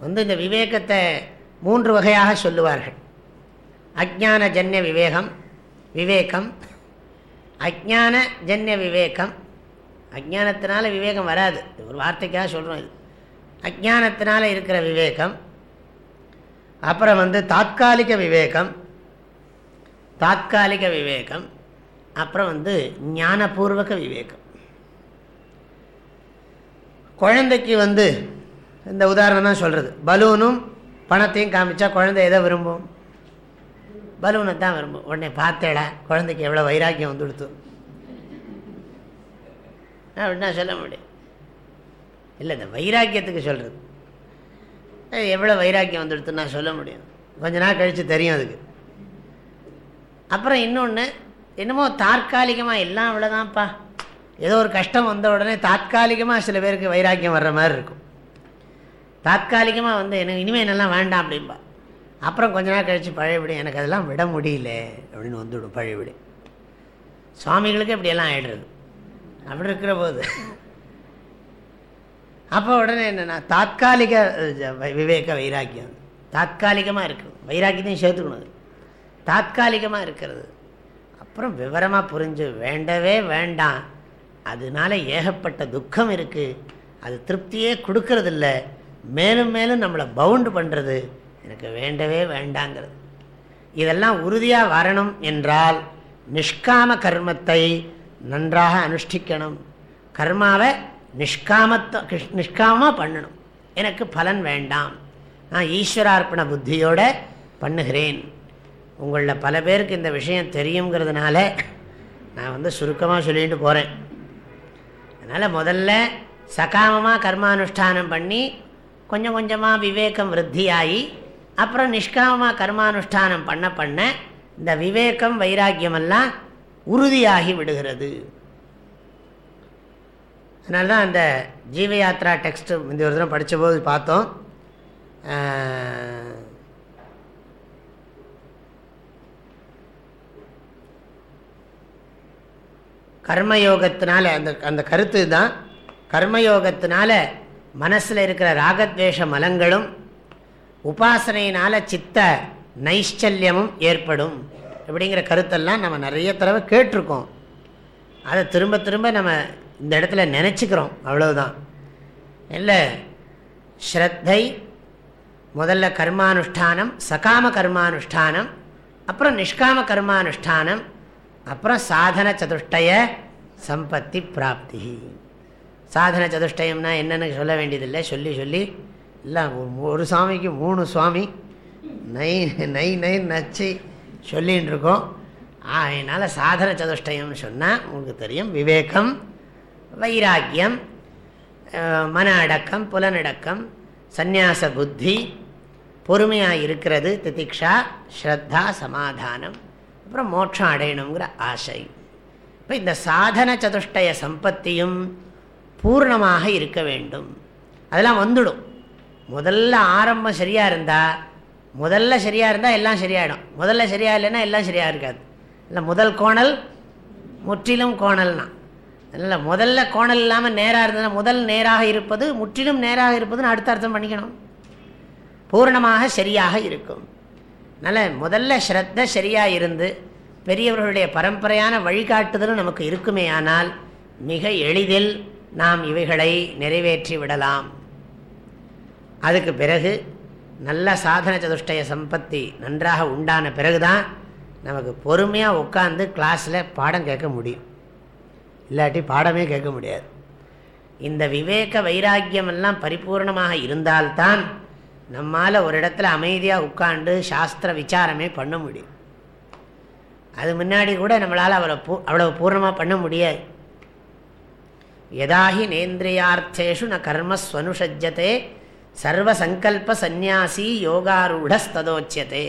[SPEAKER 1] வந்து இந்த விவேகத்தை மூன்று வகையாக சொல்லுவார்கள். அஜான ஜன்ய விவேகம் விவேகம் அஜான ஜன்ய விவேகம். அஜானத்தினால விவேகம் வராது. ஒரு வார்த்தைக்காக சொல்கிறோம் இது. அஜானத்தினால இருக்கிற விவேகம் அப்புறம் வந்து தாத்காலிக விவேகம் தாத்காலிக விவேகம் அப்புறம் வந்து ஞானபூர்வக விவேகம். குழந்தைக்கு வந்து இந்த உதாரணம் தான் சொல்கிறது பலூனும் பணத்தையும் காமிச்சா குழந்தை எதை விரும்பும்? பலூனை தான் விரும்பும். உடனே பார்த்தேடா குழந்தைக்கு எவ்வளோ வைராக்கியம் வந்து கொடுத்து அப்படின்னா சொல்ல முடியும். இல்லை இந்த வைராக்கியத்துக்கு சொல்கிறது எவ்வளோ வைராக்கியம் வந்துடுத்து நான் சொல்ல முடியும். கொஞ்ச நாள் கழித்து தெரியும் அதுக்கு. அப்புறம் இன்னொன்று என்னமோ தற்காலிகமாக எல்லாம் அவ்வளோதான்ப்பா ஏதோ ஒரு கஷ்டம் வந்த உடனே தற்காலிகமாக சில பேருக்கு வைராக்கியம் வர்ற மாதிரி இருக்கும். தாற்காலிகமாக வந்து எனக்கு இனிமேல் என்னெல்லாம் வேண்டாம் அப்படின்பா அப்புறம் கொஞ்ச நாள் கழித்து பழையபடி எனக்கு அதெல்லாம் விட முடியல அப்படின்னு வந்துவிடும் பழையபடி. சுவாமிகளுக்கு இப்படியெல்லாம் ஆகிடுறது அப்படி இருக்கிற போது அப்போ உடனே என்னென்னா தாத்காலிக விவேக வைராக்கியம். தாத்காலிகமாக இருக்குது. வைராக்கியத்தையும் சேர்த்துக்கணும் தாத்காலிகமாக இருக்கிறது. அப்புறம் விவரமாக புரிஞ்சு வேண்டவே வேண்டாம். அதனால ஏகப்பட்ட துக்கம் இருக்குது அது திருப்தியே கொடுக்கறதில்ல. மேலும் மேலும் நம்மளை பவுண்டு பண்ணுறது எனக்கு வேண்டவே வேண்டாங்கிறது. இதெல்லாம் உறுதியாக வரணும் என்றால் நிஷ்காம கர்மத்தை நன்றாக அனுஷ்டிக்கணும். கர்மாவை நிஷ்காமத்தை நிஷ்காமமாக பண்ணணும். எனக்கு பலன் வேண்டாம். நான் ஈஸ்வரார்ப்பண புத்தியோடு பண்ணுகிறேன். உங்களில் பல பேருக்கு இந்த விஷயம் தெரியுங்கிறதுனால நான் வந்து சுருக்கமாக சொல்லிட்டு போகிறேன் அதனால் முதல்ல சகாமமாக கர்மானுஷ்டானம் பண்ணி கொஞ்சம் கொஞ்சமாக விவேகம் விருத்தியாகி அப்புறம் நிஷ்காமமாக கர்மானுஷ்டானம் பண்ண பண்ண இந்த விவேகம் வைராக்கியமெல்லாம் உறுதியாகி விடுகிறது. அதனால தான் அந்த ஜீவயாத்ரா டெக்ஸ்ட்டு இந்த ஒரு தினம் படித்தபோது பார்த்தோம். கர்மயோகத்தினால அந்த அந்த கருத்து தான் கர்மயோகத்தினால மனசில் இருக்கிற ராகத்வேஷ மலங்களும் உபாசனையினால் சித்த நைஷ்சல்யமும் ஏற்படும். அப்படிங்கிற கருத்தெல்லாம் நம்ம நிறைய தடவை கேட்டிருக்கோம். அதை திரும்ப திரும்ப நம்ம இந்த இடத்துல நினச்சிக்கிறோம் அவ்வளவுதான். இல்லை ஸ்ரத்தை முதல்ல கர்மானுஷ்டானம் சகாம கர்மானுஷ்டானம் அப்புறம் நிஷ்காம கர்மானுஷ்டானம் அப்புறம் சாதன சதுஷ்டய சம்பத்தி பிராப்தி. சாதன சதுஷ்டயம்னா என்னென்னு சொல்ல வேண்டியதில்லை சொல்லி சொல்லி. இல்லை ஒரு சுவாமிக்கு மூணு சுவாமி நை நை நை நச்சு சொல்லின்னு இருக்கோம். அதனால் சாதன சதுஷ்டயம்னு சொன்னால் உங்களுக்கு தெரியும் விவேகம் வைராக்கியம் மன அடக்கம் புலனடக்கம் சந்நியாச புத்தி பொறுமையாக இருக்கிறது திதிக்ஷா ஸ்ரத்தா சமாதானம் அப்புறம் மோட்சம் அடையணுங்கிற ஆசை. இப்போ இந்த சாதன சதுஷ்டய சம்பத்தியும் பூர்ணமாக இருக்க வேண்டும். அதெல்லாம் வந்துடும். முதல்ல ஆரம்பம் சரியாக இருந்தால் முதல்ல சரியாக இருந்தால் எல்லாம் சரியாயிடும். முதல்ல சரியாக இல்லைன்னா எல்லாம் சரியாக இருக்காது. இல்லை முதல் கோணல் முற்றிலும் கோணல்னா. இல்லை முதல்ல கோணல் இல்லாமல் நேராக இருந்ததுன்னா முதல் நேராக இருப்பது முற்றிலும் நேராக இருப்பதுன்னு அடுத்த அர்த்தம் பண்ணிக்கணும். பூர்ணமாக சரியாக இருக்கும். அதனால் முதல்ல ஸ்ரத்த சரியாக இருந்து பெரியவர்களுடைய பரம்பரையான வழிகாட்டுதலும் நமக்கு இருக்குமே ஆனால் மிக எளிதில் நாம் இவைகளை நிறைவேற்றி விடலாம். அதுக்கு பிறகு நல்ல சாதன சதுஷ்டய சம்பத்தி நன்றாக உண்டான பிறகுதான் நமக்கு பொறுமையாக உட்காந்து கிளாஸில் பாடம் கேட்க முடியும். இல்லாட்டி பாடமே கேட்க முடியாது. இந்த விவேக வைராக்கியம் எல்லாம் பரிபூர்ணமாக இருந்தால்தான் நம்மால் ஒரு இடத்துல அமைதியாக உட்காந்து சாஸ்திர விசாரமே பண்ண முடியும். அது முன்னாடி கூட நம்மளால் அவ்வளோ பூ அவ்வளவு பூர்ணமாக பண்ண முடியாது. எதாகி நேந்திரியார்த்தேஷு ந கர்மஸ்வனுஷஜ்யத்தை சர்வசங்கல்ப சந்நியாசி யோகாரூடஸ்ததோச்சியதே.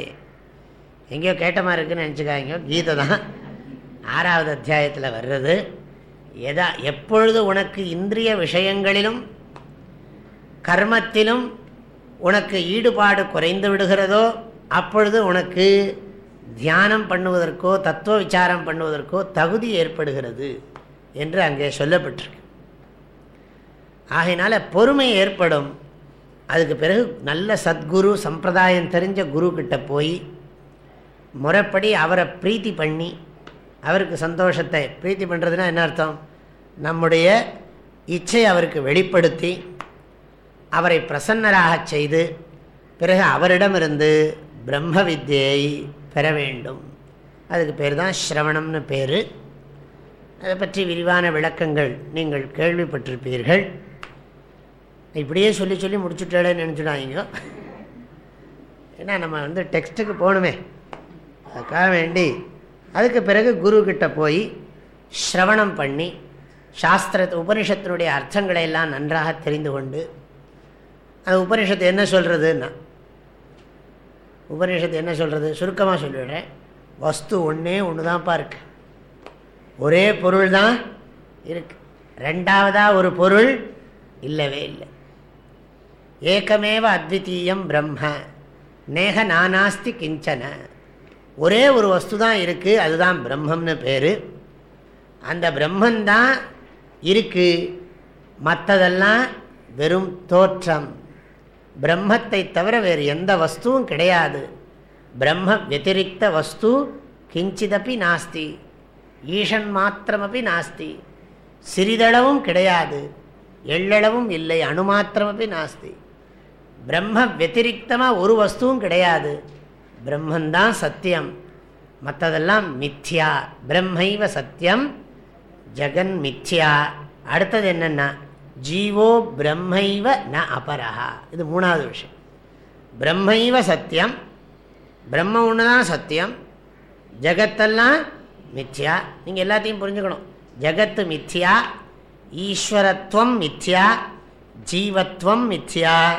[SPEAKER 1] எங்கேயோ கேட்ட மாதிரி இருக்குன்னு நினச்சிக்காங்க கீதை தான் ஆறாவது அத்தியாயத்தில் வர்றது. எதா எப்பொழுது உனக்கு இந்திரிய விஷயங்களிலும் கர்மத்திலும் உனக்கு ஈடுபாடு குறைந்து விடுகிறதோ அப்பொழுது உனக்கு தியானம் பண்ணுவதற்கோ தத்துவ விசாரம் பண்ணுவதற்கோ தகுதி ஏற்படுகிறது என்று அங்கே சொல்லப்பட்டிருக்கு. ஆகையினால பொறுமை ஏற்படும். அதுக்கு பிறகு நல்ல சத்குரு சம்பிரதாயம் தெரிஞ்ச குரு கிட்ட போய் முறைப்படி அவரை பிரீத்தி பண்ணி அவருக்கு சந்தோஷத்தை. பிரீத்தி பண்ணுறதுனா என்ன அர்த்தம்? நம்முடைய இச்சை அவருக்கு வெளிப்படுத்தி அவரை பிரசன்னராக செய்து பிறகு அவரிடமிருந்து பிரம்ம வித்தியை பெற வேண்டும். அதுக்கு பேர் தான் ஸ்ரவணம்னு பேர். அதை பற்றி விரிவான விளக்கங்கள் நீங்கள் கேள்விப்பட்டிருப்பீர்கள். இப்படியே சொல்லி சொல்லி முடிச்சுட்டேன்னு நினச்சிடாதீங்க. ஏன்னா நம்ம வந்து டெக்ஸ்ட்டுக்கு போகணுமே. அதுக்காக வேண்டி அதுக்கு பிறகு குருக்கிட்ட போய் ஸ்ரவணம் பண்ணி சாஸ்திர உபனிஷத்தினுடைய அர்த்தங்களை எல்லாம் நன்றாக தெரிந்து கொண்டு அந்த உபனிஷத்து என்ன சொல்கிறதுன்னா உபனிஷத்து என்ன சொல்கிறது சுருக்கமாக சொல்லிவிடுறேன் வஸ்து ஒன்றே ஒன்று தான்ப்பா இருக்கு. ஒரே பொருள் தான் இருக்கு. ரெண்டாவதாக ஒரு பொருள் இல்லவே இல்லை. ஏக்கமேவ அத்விதீயம் பிரம்ம நேக நானாஸ்தி கிஞ்சன. ஒரே ஒரு வஸ்து தான் இருக்குது அதுதான் பிரம்மம்னு பேர். அந்த பிரம்மந்தான் இருக்குது மற்றதெல்லாம் வெறும் தோற்றம். பிரம்மத்தை தவிர வேறு எந்த வஸ்துவும் கிடையாது. பிரம்ம வத்திரிக்த வஸ்து கிஞ்சிதப்பி நாஸ்தி. ஈஷன் மாத்திரமப்பி நாஸ்தி. சிறிதளவும் கிடையாது. எள்ளளவும் இல்லை அணுமாத்திரமப்பி நாஸ்தி. பிரம்ம வத்திரிக்தமாக ஒரு வஸ்துவும் கிடையாது. பிரம்மந்தான் சத்தியம். மற்றதெல்லாம் மித்யா. பிரம்மைவ சத்தியம் ஜெகன் மித்யா. அடுத்தது என்னென்னா ஜீவோ பிரம்மைவ ந அபரஹா. இது மூணாவது விஷயம். பிரம்மைவ சத்தியம் பிரம்ம ஒன்று தான் சத்தியம் ஜகத்தெல்லாம் மித்யா. நீங்கள் எல்லாத்தையும் புரிஞ்சுக்கணும். ஜகத்து மித்யா ஈஸ்வரத்துவம் மித்யா ஜீவத்வம் மித்யா.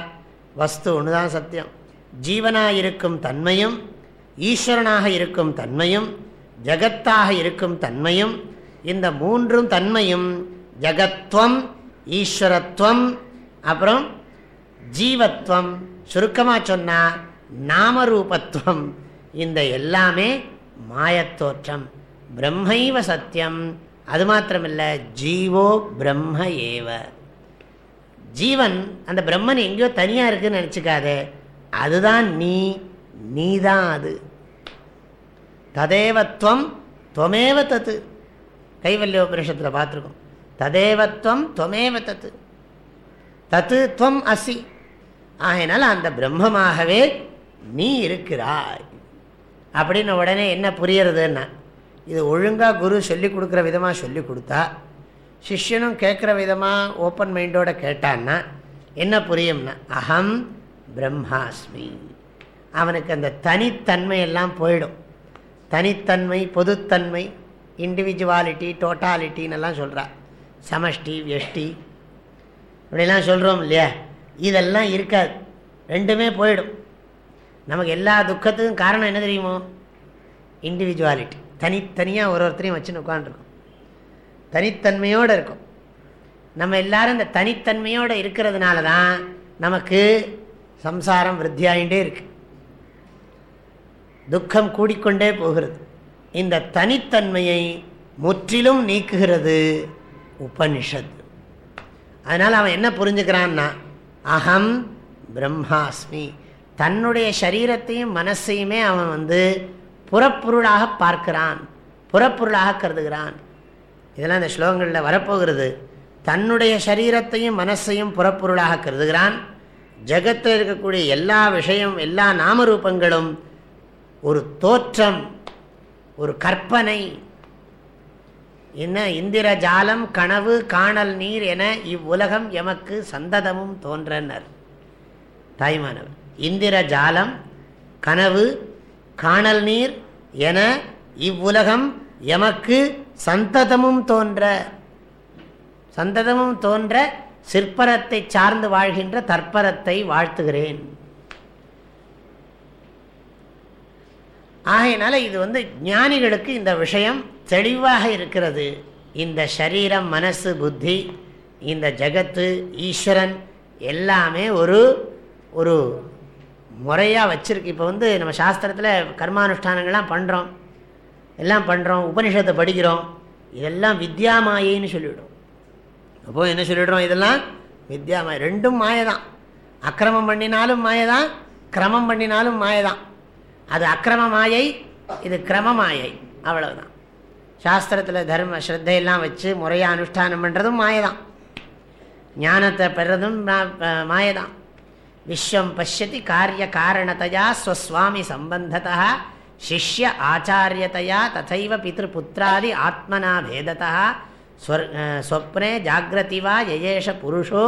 [SPEAKER 1] வஸ்து ஒன்று தான் சத்தியம். ஜீவனாக இருக்கும் தன்மையும் ஈஸ்வரனாக இருக்கும் தன்மையும் ஜகத்தாக இருக்கும் தன்மையும் இந்த மூன்றும் தன்மையும் ஜகத்வம் ஈஸ்வரத்துவம் அப்புறம் ஜீவத்வம். சுருக்கமாக சொன்னால் நாமரூபத்துவம் இந்த எல்லாமே மாயத்தோற்றம். பிரம்மைவ சத்தியம். அது மாத்திரமில்லை ஜீவோ பிரம்ம ஏவ. ஜீவன் அந்த பிரம்மன் எங்கேயோ தனியாக இருக்குதுன்னு நினச்சிக்காதே. அதுதான் நீ நீ தான் அது. ததேவத்வம் துவமேவ தத்து. கைவல்யோபனிஷத்தில் பார்த்துருக்கோம். ததேவத்வம் துவமேவ தத்து. தத்து துவம் அசி. ஆகையினால அந்த பிரம்மமாகவே நீ இருக்கிறாய். அப்படின்னு உடனே என்ன புரியறதுன்னா இது ஒழுங்காக குரு சொல்லி கொடுக்குற விதமாக சொல்லி கொடுத்தா சிஷ்யனும் கேட்குற விதமாக ஓப்பன் மைண்டோட கேட்டான்னா என்ன புரியும்னா அகம் பிரம்மாஸ்மி. அவனுக்கு அந்த தனித்தன்மை எல்லாம் போயிடும். தனித்தன்மை பொதுத்தன்மை இண்டிவிஜுவாலிட்டி டோட்டாலிட்டின்னு எல்லாம் சொல்கிறா சமஷ்டி வெஷ்டி இப்படிலாம் சொல்கிறோம் இல்லையா? இதெல்லாம் இருக்காது. ரெண்டுமே போயிடும். நமக்கு எல்லா துக்கத்துக்கும் காரணம் என்ன தெரியுமோ? இண்டிவிஜுவாலிட்டி தனித்தனியாக ஒரு ஒருத்தரையும் வச்சுன்னு உட்காந்துருக்கும் தனித்தன்மையோடு இருக்கும். நம்ம எல்லாரும் இந்த தனித்தன்மையோடு இருக்கிறதுனால தான் நமக்கு சம்சாரம் விருத்தியாகிட்டே இருக்கு. துக்கம் கூடிக்கொண்டே போகிறது. இந்த தனித்தன்மையை முற்றிலும் நீக்குகிறது உபனிஷத். அதனால் அவன் என்ன புரிஞ்சுக்கிறான்னா அகம் பிரம்மாஸ்மி. தன்னுடைய சரீரத்தையும் மனசையுமே அவன் வந்து புறப்பொருளாக பார்க்கிறான் புறப்பொருளாக கருதுகிறான். இதெல்லாம் இந்த ஸ்லோகங்களில் வரப்போகிறது. தன்னுடைய சரீரத்தையும் மனசையும் புறப்பொருளாக கருதுகிறான் ஜகத்தில் இருக்கக்கூடிய எல்லா விஷயம் எல்லா நாமரூபங்களும் ஒரு தோற்றம் ஒரு கற்பனை. என்ன? இந்திர ஜாலம் கனவு காணல் நீர் என இவ்வுலகம் எமக்கு சந்ததமும் தோன்றனர். தாய்மானவர் இந்திர ஜாலம் கனவு காணல் நீர் என இவ்வுலகம் எமக்கு சந்ததமும் தோன்ற சந்ததமும் தோன்ற சிற்பரத்தை சார்ந்து வாழ்கின்ற தற்பரத்தை வாழ்த்துகிறேன். ஆகையினால இது வந்து ஞானிகளுக்கு இந்த விஷயம் தெளிவாக இருக்கிறது. இந்த சரீரம் மனசு புத்தி இந்த ஜகத்து ஈஸ்வரன் எல்லாமே ஒரு ஒரு முறையாக வச்சுருக்கு. இப்போ வந்து நம்ம சாஸ்திரத்தில் கர்மானுஷ்டானங்கள்லாம் பண்ணுறோம் எல்லாம் பண்ணுறோம் உபனிஷத்தை படிக்கிறோம். இதெல்லாம் வித்யாமாயின்னு சொல்லிவிடும். அப்போது என்ன சொல்லிடுறோம் இதெல்லாம்? வித்யா மாய ரெண்டும் மாயதான். அக்கிரமம் பண்ணினாலும் மாயதான் கிரமம் பண்ணினாலும் மாயதான். அது அக்கிரம மாயை இது கிரம மாயை. அவ்வளவுதான். சாஸ்திரத்தில் தர்ம ஸ்ரத்தையெல்லாம் வச்சு முறையாக அனுஷ்டானம் பண்ணுறதும் மாயதான். ஞானத்தை பெறதும் மாயதான். விஸ்வம் பசியதி காரிய காரணத்தையா ஸ்வஸ்வாமி சம்பந்தத்தா சிஷ்ய ஆச்சாரியத்தையா ததைவ பித்ருபுத்திராதி ஆத்மனா பேதத்தா ஸ்வப்னே ஜாகிரதி வா யயேஷ புருஷோ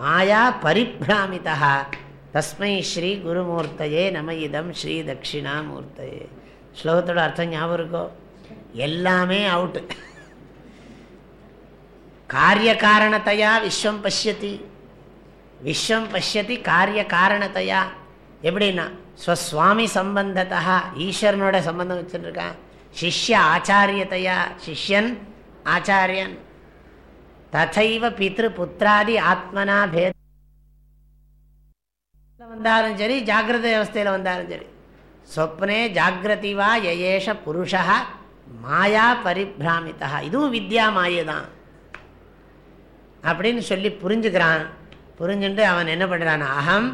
[SPEAKER 1] மாயா பரிபிராமிதா. தஸ்மை ஸ்ரீ குருமூர்த்தையே நம இதம் ஸ்ரீ தட்சிணாமூர்த்தையே. ஸ்லோகத்தோட அர்த்தம் ஞாபகம் இருக்கோ? எல்லாமே அவுட்டு காரிய காரணத்தையா விஸ்வம் பசியத்தி விஸ்வம் பசியத்தி காரிய காரணத்தையா எப்படின்னா ஸ்வஸ்வாமி சம்பந்தத்தா ஈஸ்வரனோட சம்பந்தம் வச்சுருக்கான். சிஷ்ய ஆச்சாரியத்தையா? சிஷ்யன் ஆச்சாரியன் ததைவ பித்ரு புத்திராதி ஆத்மனா பேத வந்தாலும் சரி ஜாகிரத அவஸ்தையில் வந்தாலும் சரி சொப்னே ஜாகிரதி வா யயேஷ புருஷா மாயா பரிபிராமிதா இதுவும் வித்யா மாயதான் அப்படின்னு சொல்லி புரிஞ்சுக்கிறான் புரிஞ்சுட்டு அவன் என்ன பண்ணுறான் அகம்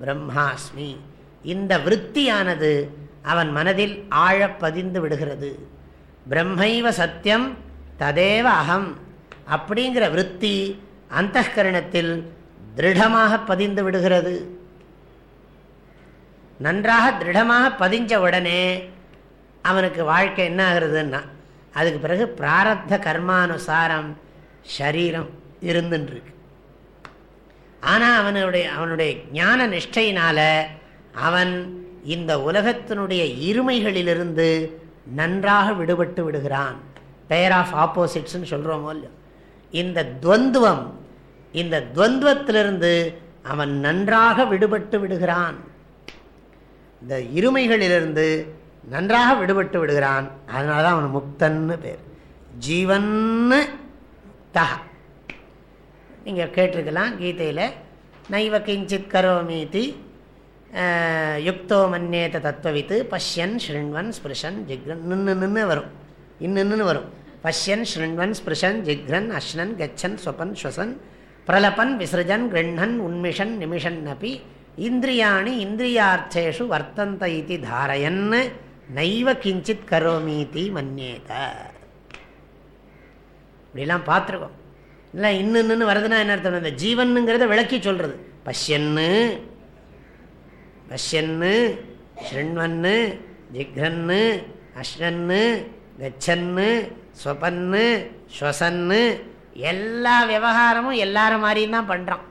[SPEAKER 1] பிரம்மாஸ்மி இந்த விற்த்தியானது அவன் மனதில் ஆழ பதிந்து விடுகிறது பிரம்மைவ சத்தியம் ததேவ அகம் அப்படிங்கிற விற்பி அந்த கரணத்தில் திருடமாக பதிந்து விடுகிறது. நன்றாக திருடமாக பதிஞ்ச உடனே அவனுக்கு வாழ்க்கை என்ன ஆகுறதுன்னா அதுக்கு பிறகு பிராரத்த கர்மானுசாரம் ஷரீரம் இருந்துருக்கு ஆனால் அவனுடைய அவனுடைய ஞான நிஷ்டையினால் அவன் இந்த உலகத்தினுடைய இருமைகளிலிருந்து நன்றாக விடுபட்டு விடுகிறான். பெயர் ஆஃப் ஆப்போசிட்ஸ்ன்னு சொல்கிறோமோ இல்லையோ? இந்த துவந்துவம் இந்த துவந்துவத்திலிருந்து அவன் நன்றாக விடுபட்டு விடுகிறான். இந்த இருமைகளிலிருந்து நன்றாக விடுபட்டு விடுகிறான். அதனால தான் அவன் முக்தன்னு பேர். ஜீவன்னு தக நீங்கள் கேட்டிருக்கலாம் கீதையில் நைவ கிஞ்சித் கரோமீதி யுக்தோ மன்னேத தத்துவவித்து பஷ்யன் ஸ்ருண்வன் ஸ்பிருஷன் ஜிக்ரன் நின்று நின்று வரும். இன்னுன்னு வரும். பஷ்யன் ஸ்ருண்வன் ஸ்பிருஷன் ஜிக்ரன் அஷ்ணன் கச்சன் ஸ்வபன் ஸ்வசன் பிரலபன் விசிருஜன் கிருண்ணன் உன்மிஷன் நிமிஷன் அப்பி இந்திரியாணி இந்திரியார்த்தேஷு வர்த்தந்த இது தாரயன் நைவ கிஞ்சித் கரோமீதி மன்னியேத இப்படிலாம் பார்த்துருக்கோம். இல்லை இன்னுன்னு வருதுன்னா என்ன அர்த்தம்? இந்த ஜீவனுங்கிறத விளக்கி சொல்கிறது பஷ்யன்னு பஷ்யன்னு ஸ்ருண்வன்னு ஜிக்ரன்னு அஷ்ணன்னு கச்சன்னு ஸ்வபன்னு ஸ்வசன்னு எல்லா விவகாரமும் எல்லாரும் மாதிரியும் தான் பண்ணுறான்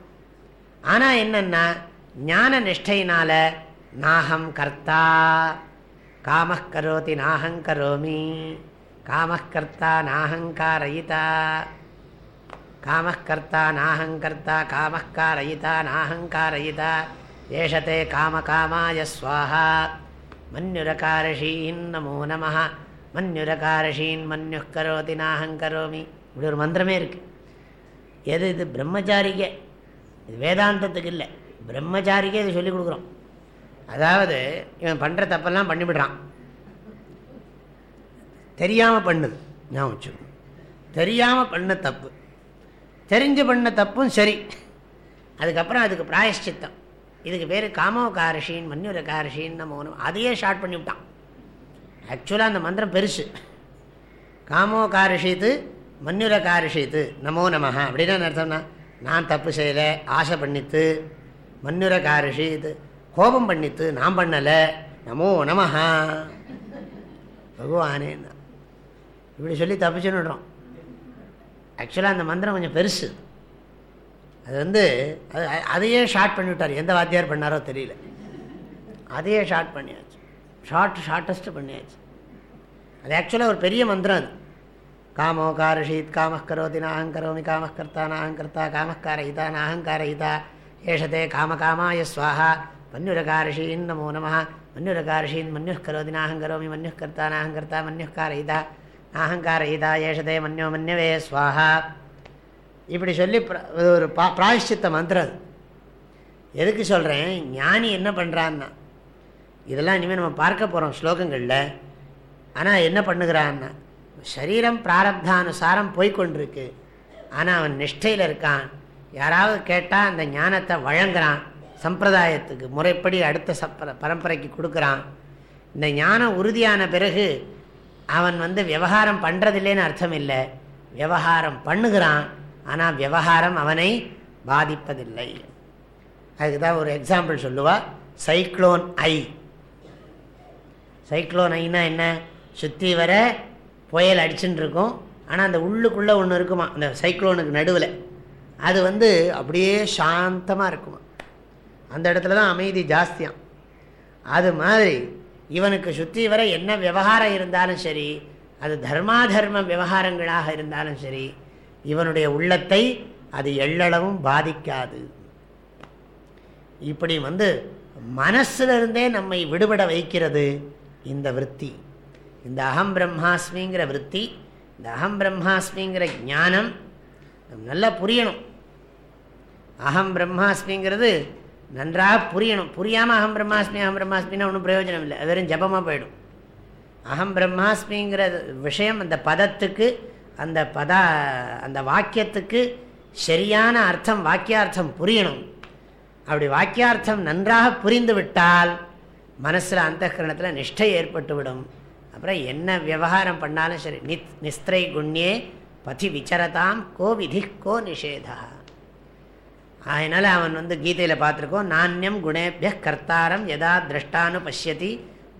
[SPEAKER 1] ஆனால் என்னென்னா ஞான நிஷ்டையினால் நாகம் கர்த்தா காமக்கரோதி நாகங்கரோமி காமக்கர்த்தா நாகங்காரயிதா காமக்கர்த்தா நாகங்கர்த்தா காமக்காரயிதா நாகங்காரயிதா ஏஷத்தை காம காமாய ஸ்வாஹா மன்யுரகாரஷீன் நமோ நம மன்யுரகாரஷீன் மன்யு கரோதி நாகங்கரோமி இப்படி ஒரு மந்திரமே இருக்குது எது இது? பிரம்மச்சாரிக்கே இது வேதாந்தத்துக்கு இல்லை. பிரம்மச்சாரிக்கே இது சொல்லிக் கொடுக்குறோம். அதாவது இவன் பண்ணுற தப்பெல்லாம் பண்ணிவிடுறான். தெரியாமல் பண்ணுது. ஞாபகம் வச்சுக்கணும் தெரியாமல் பண்ண தப்பு. தெரிஞ்சு பண்ண தப்பும் சரி. அதுக்கப்புறம் அதுக்கு பிராயஷ்சித்தம். இதுக்கு பேர் காமோகாரஷின் மன்யுர நம்ம நம்ம அதையே ஷார்ட் பண்ணி விட்டான். ஆக்சுவலாக அந்த மந்திரம் பெருசு. காமோ காரிஷித்து மன்யுர காரிஷித்து நமோ நமஹா. அப்படின்னா அர்த்தம்னா நான் தப்பு செய்யலை ஆசை பண்ணித்து மன்னுர காரிஷித்து கோபம் பண்ணித்து நான் பண்ணலை நமோ நமஹா. பகவானே இப்படி சொல்லி தப்பிச்சுன்னுடுறோம் ஆக்சுவலாக அந்த மந்திரம் கொஞ்சம் பெருசு. அது வந்து அது அதையே ஷார்ட் பண்ணிவிட்டார். எந்த வாத்தியார் பண்ணாரோ தெரியல. அதையே ஷார்ட் பண்ணியாச்சு. ஷார்ட் ஷார்ட்டஸ்ட்டு பண்ணியாச்சு அது ஆக்சுவலாக ஒரு பெரிய மந்திரம் அது காமோ காரஷீத் காமக்கரோதி நாகங்கரோமி காமக்கர்த்தா நாகங்கர்த்தா காமக்காரஹிதா நாகங்காரஹிதா ஏஷதே காம காமாய ஸ்வாஹா மன்யுரகாரிஷீன் நமோ நம மன்யுரகாரிஷீன் மன்யுः நாகங்கரோமி மன்யுः நாகங்கர்த்தா மன்யுः நாகங்காரஹிதா ஏஷதே மன்யோ மன்யவே ஸ்வாஹா இப்படி சொல்லி ஒரு பா பிராயஷ்சித்த மந்திரம் அது எதுக்கு சொல்கிறேன் ஞானி என்ன பண்ணுறான்னா இதெல்லாம் இனிமேல் நம்ம பார்க்க போகிறோம் ஸ்லோகங்களில். ஆனால் என்ன பண்ணுகிறான்னா சரீரம் பிராரப்தானுசாரம் போய்கொண்டிருக்கு ஆனால் அவன் நிஷ்டையில் இருக்கான். யாராவது கேட்டால் அந்த ஞானத்தை வழங்குறான். சம்பிரதாயத்துக்கு முறைப்படி அடுத்த சப்ப பரம்பரைக்கு கொடுக்குறான். இந்த ஞானம் உறுதியான பிறகு அவன் வந்து விவகாரம் பண்ணுறதில்லேன்னு அர்த்தம் இல்லை விவகாரம் பண்ணுகிறான். ஆனால் விவகாரம் அவனை பாதிப்பதில்லை. அதுக்கு தான் ஒரு எக்ஸாம்பிள் சொல்லுவாள் சைக்ளோன் ஐ சைக்ளோன் ஐனா என்ன? சுற்றி வர புயல் அடிச்சுன்னு இருக்கும் ஆனால் அந்த உள்ளுக்குள்ளே ஒன்று இருக்குமா? அந்த சைக்ளோனுக்கு நடுவில். அது வந்து அப்படியே சாந்தமாக இருக்குமா? அந்த இடத்துல தான் அமைதி ஜாஸ்தியாம். அது மாதிரி இவனுக்கு சுற்றி வர என்ன விவகாரம் இருந்தாலும் சரி அது தர்மாதர்ம விவகாரங்களாக இருந்தாலும் சரி இவனுடைய உள்ளத்தை அது எள்ளளவும் பாதிக்காது. இப்படி வந்து மனசிலிருந்தே நம்மை விடுபட வைக்கிறது இந்த விற்பி. இந்த அகம் பிரம்மாஸ்மிங்கிற விற்பி இந்த அகம் பிரம்மாஸ்மிங்கிற ஞானம் நல்லா புரியணும். அகம் பிரம்மாஸ்மிங்கிறது நன்றாக புரியணும். புரியாமல் அகம் பிரம்மாஸ்மி அகம் பிரம்மாஸ்மின்னா ஒன்றும் பிரயோஜனம் இல்லை வெறும் ஜபமாக போயிடும். அகம் பிரம்மாஸ்மிங்கிற விஷயம் அந்த பதத்துக்கு அந்த பதா அந்த வாக்கியத்துக்கு சரியான அர்த்தம் வாக்கியார்த்தம் புரியணும். அப்படி வாக்கியார்த்தம் நன்றாக புரிந்து விட்டால் மனசில் அந்த கரணத்தில் நிஷ்டை ஏற்பட்டுவிடும். அப்புறம் என்ன விவகாரம் பண்ணாலும் சரி நித் நிஸ்திரை குண்யே பதி விசரதாம் கோ விதி கோ நிஷேதா. அதனால் அவன் வந்து கீதையில் பார்த்துருக்கோம் நானியம் குணேபிய கர்த்தாரம் எதா திரஷ்டானு பசியதி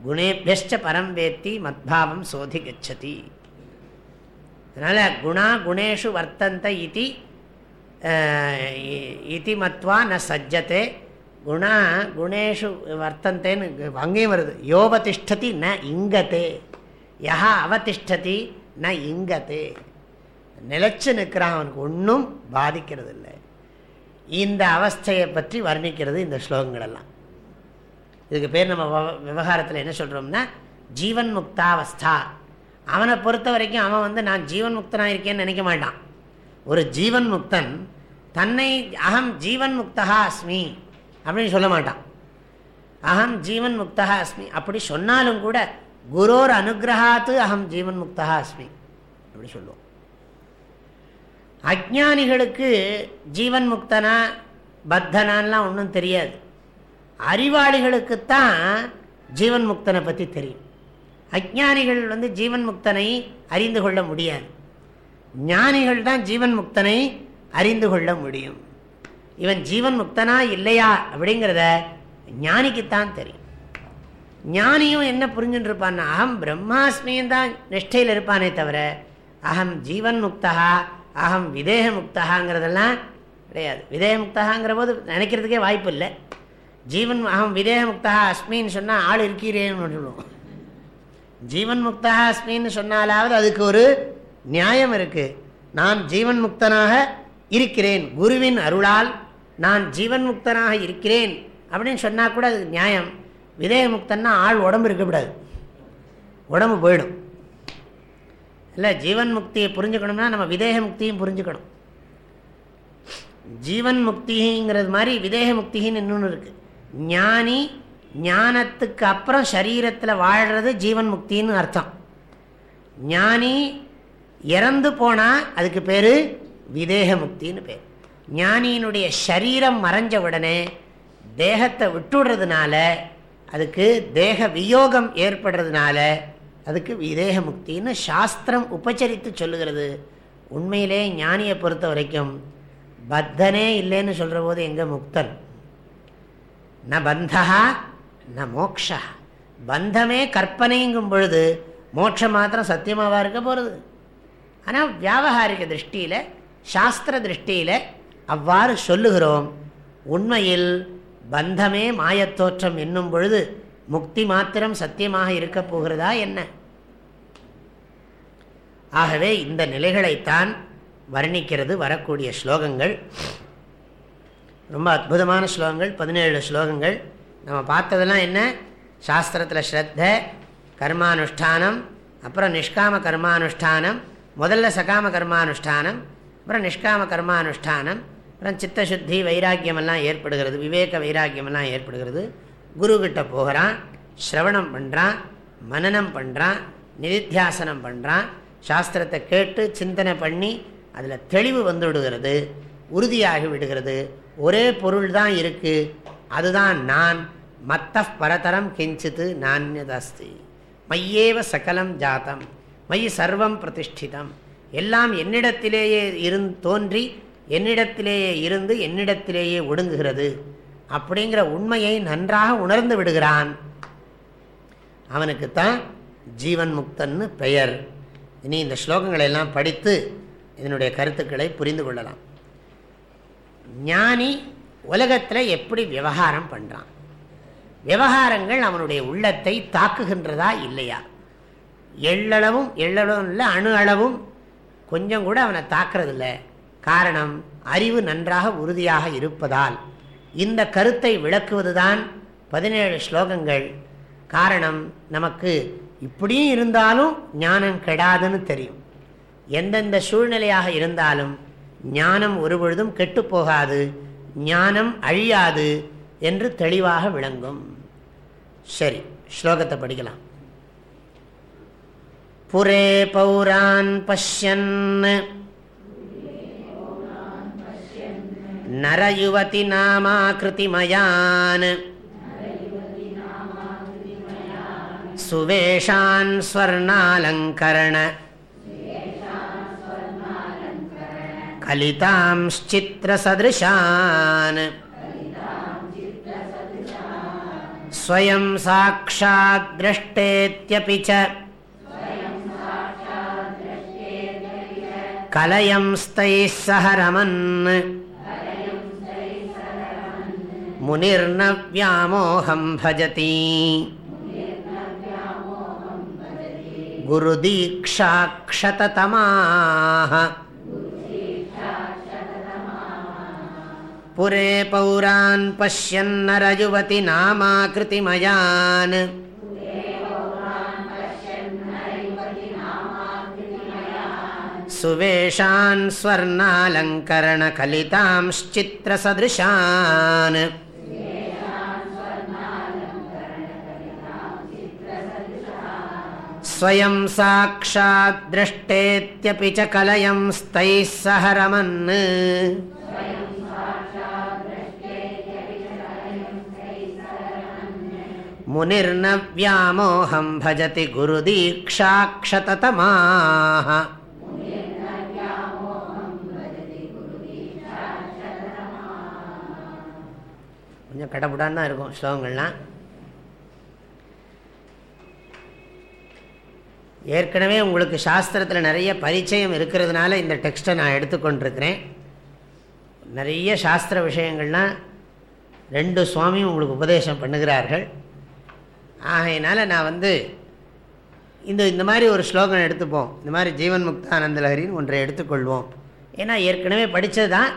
[SPEAKER 1] குணேபியஷ்ட பரம் வேத்தி மத்பாவம் சோதி கச்சதி. அதனால் குணா குணேஷு வர்த்தந்த இதி இதி மத்வா ந சஜ்ஜத்தை குணா குணேஷு வர்த்தந்தேன்னு அங்கேயும் வருது. யோபதிஷ்டதி ந இங்கத்தே யா அவதிஷ்டதி ந இங்கத்தே நிலச்சி நிற்கிறான் அவனுக்கு ஒன்றும் பாதிக்கிறது இல்லை இந்த அவஸ்தையை பற்றி வர்ணிக்கிறது இந்த ஸ்லோகங்களெல்லாம். இதுக்கு பேர் நம்ம விவகாரத்தில் என்ன சொல்கிறோம்னா ஜீவன் முக்தாவஸ்தா. அவனை பொறுத்த வரைக்கும் அவன் வந்து நான் ஜீவன் முக்தனாக இருக்கேன்னு நினைக்க மாட்டான். ஒரு ஜீவன் முக்தன் தன்னை அகம் ஜீவன் முக்தா அஸ்மி. அப்படின்னு சொல்ல மாட்டான். அகம் ஜீவன் முக்தா அஸ்மி. அப்படி சொன்னாலும் கூட குரோர் அனுகிரகாத்து அகம் ஜீவன் முக்தா அஸ்மி. அப்படி சொல்லுவோம். அஜானிகளுக்கு ஜீவன் முக்தனா பத்தனான்லாம் ஒன்றும் தெரியாது. அறிவாளிகளுக்குத்தான் ஜீவன் முக்தனை பற்றி தெரியும். அஜானிகள் வந்து ஜீவன் முக்தனை அறிந்து கொள்ள முடியாது. ஞானிகள் தான் ஜீவன் முக்தனை அறிந்து கொள்ள முடியும். இவன் ஜீவன் முக்தனா இல்லையா அப்படிங்கிறத ஞானிக்குத்தான் தெரியும். ஞானியும் என்ன புரிஞ்சுட்டு இருப்பான்னா அகம் பிரம்மாஸ்மியும் தான் நிஷ்டையில் இருப்பானே தவிர அகம் ஜீவன் முக்தா அகம் விதேக முக்தகாங்கிறதெல்லாம் கிடையாது. விதேக முக்தகாங்கிற போது நினைக்கிறதுக்கே வாய்ப்பு இல்லை. ஜீவன் அகம் விதேக முக்தா அஸ்மின்னு சொன்னால் ஆள் இருக்கிறேன்னு சொல்லுவோம். ஜீவன் முக்தா அஸ்மின்னு சொன்னாலாவது அதுக்கு ஒரு நியாயம் இருக்குது நான் ஜீவன் முக்தனாக இருக்கிறேன். குருவின் அருளால் நான் ஜீவன் முக்தனாக இருக்கிறேன் அப்படின்னு சொன்னால் கூட அது நியாயம். விதேக முக்தன்னா ஆள் உடம்பு இருக்கக்கூடாது உடம்பு போயிடும். இல்லை ஜீவன் முக்தியை புரிஞ்சுக்கணும்னா நம்ம விதேக முக்தியும் புரிஞ்சுக்கணும். ஜீவன் முக்திங்கிறது மாதிரி விதேக முக்தின்னு இன்னொன்று இருக்குது ஞானி ஞானத்துக்கு அப்புறம் சரீரத்தில் வாழ்கிறது ஜீவன் முக்தின்னு அர்த்தம். ஞானி இறந்து போனால் அதுக்கு பேர் விதேக முக்தின்னு பேர். ஞானியினுடைய சரீரம் மறைஞ்ச உடனே தேகத்தை விட்டுடுறதுனால அதுக்கு தேக வியோகம் ஏற்படுறதுனால அதுக்கு விதேக முக்தின்னு சாஸ்திரம் உபச்சரித்து சொல்லுகிறது. உண்மையிலே ஞானியை பொறுத்த வரைக்கும் பத்தனே இல்லைன்னு சொல்கிற போது எங்கே முக்தன் ந பந்தா ந மோக்ஷா பந்தமே கற்பனைங்கும் பொழுது மோட்சம் மாத்திரம் சத்தியமாகவா இருக்க போகிறது ஆனால் வியாபகாரிக திருஷ்டியில் சாஸ்திர திருஷ்டியில் அவ்வாறு சொல்லுகிறோம் உண்மையில் பந்தமே மாயத்தோற்றம் என்னும் பொழுது முக்தி மாத்திரம் சத்தியமாக இருக்க போகிறதா என்ன? ஆகவே இந்த நிலைகளைத்தான் வர்ணிக்கிறது வரக்கூடிய ஸ்லோகங்கள். ரொம்ப அற்புதமான ஸ்லோகங்கள் பதினேழு ஸ்லோகங்கள். நம்ம பார்த்ததெல்லாம் என்ன? சாஸ்திரத்தில் ஸ்ரத்த கர்மானுஷ்டானம் அப்புறம் நிஷ்காம கர்மானுஷ்டானம் முதல்ல சகாம கர்மானுஷ்டானம் அப்புறம் நிஷ்காம கர்மானுஷ்டானம் அப்புறம் சித்தசுத்தி வைராக்கியமெல்லாம் ஏற்படுகிறது விவேக வைராக்கியமெல்லாம் ஏற்படுகிறது. குருக்கிட்ட போகிறான் ஸ்ரவணம் பண்ணுறான் மனநம் பண்ணுறான் நிதித்தியாசனம் பண்ணுறான் சாஸ்திரத்தை கேட்டு சிந்தனை பண்ணி அதில் தெளிவு வந்து விடுகிறது உறுதியாகி விடுகிறது. ஒரே பொருள் தான் இருக்குது அதுதான் நான். மத்த பரதரம் கிஞ்சித்து நானியதஸ்தி. மையேவ சகலம் ஜாத்தம். மயி சர்வம் பிரதிஷ்டிதம். எல்லாம் என்னிடத்திலேயே இருந் தோன்றி என்னிடத்திலேயே இருந்து என்னிடத்திலேயே ஒடுங்குகிறது அப்படிங்கிற உண்மையை நன்றாக உணர்ந்து விடுகிறான். அவனுக்குத்தான் ஜீவன் முக்தன்னு பெயர். இனி இந்த ஸ்லோகங்களை எல்லாம் படித்து இதனுடைய கருத்துக்களை புரிந்து கொள்ளலாம். ஞானி உலகத்தில் எப்படி விவகாரம் பண்ணுறான் விவகாரங்கள் அவனுடைய உள்ளத்தை தாக்குகின்றதா இல்லையா? எள்ளளவும் எள்ளளவும் இல்லை அணு அளவும் கொஞ்சம் கூட அவனை தாக்குறதில்ல. காரணம் அறிவு நன்றாக உறுதியாக இருப்பதால். இந்த கருத்தை விளக்குவதுதான் பதினேழு ஸ்லோகங்கள். காரணம் நமக்கு இப்படியும் இருந்தாலும் ஞானம் கெடாதுன்னு தெரியும். எந்தெந்த சூழ்நிலையாக இருந்தாலும் ஞானம் ஒருபொழுதும் கெட்டுப்போகாது ஞானம் அழியாது என்று தெளிவாக விளங்கும். சரி ஸ்லோகத்தை படிக்கலாம். புரே பௌரான் பஷ்யன். நரயுவதி நாமாகிருதிமயான். சுவேஷான் ஸ்வர்ணாலங்கரண. கலிதாம்ச்சித்திரசதிருஷான் ஸ்வயம் சாட்சாத் திரஷ்டேத்யபி ச. கலயம் ஸ்தைः சஹ मुनिर्न व्यामोहं भजति। गुरुदीक्षाक्षततमाः। पुरे पौरान् पश्यन्नरयुवति नामाकृतिमयान्। सुवेशान् स्वर्णालङ्करणकलितांश्चित्रसदृशान् स्वयं साक्षाद्द्रष्टेत्यपि च कलयं स्तैः सह रमन् முனிர்ன வியாமோகம் பஜதி குருதீக்ஷாட்சதமாः கொஞ்சம் கடவுடான்னு தான் இருக்கும் ஸ்லோகங்கள்லாம் ஏற்கனவே உங்களுக்கு சாஸ்திரத்தில் நிறைய பரிச்சயம் இருக்கிறதுனால இந்த டெக்ஸ்ட்டை நான் எடுத்துக்கொண்டிருக்கிறேன். நிறைய சாஸ்திர விஷயங்கள்லாம் ரெண்டு சுவாமியும் உங்களுக்கு உபதேசம் பண்ணுகிறார்கள். ஆகையினால் நான் வந்து இந்த இந்த மாதிரி ஒரு ஸ்லோகம் எடுத்துப்போம். இந்த மாதிரி ஜீவன் முக்தானந்தலகரின்னு ஒன்றை எடுத்துக்கொள்வோம். ஏன்னா ஏற்கனவே படித்தது தான்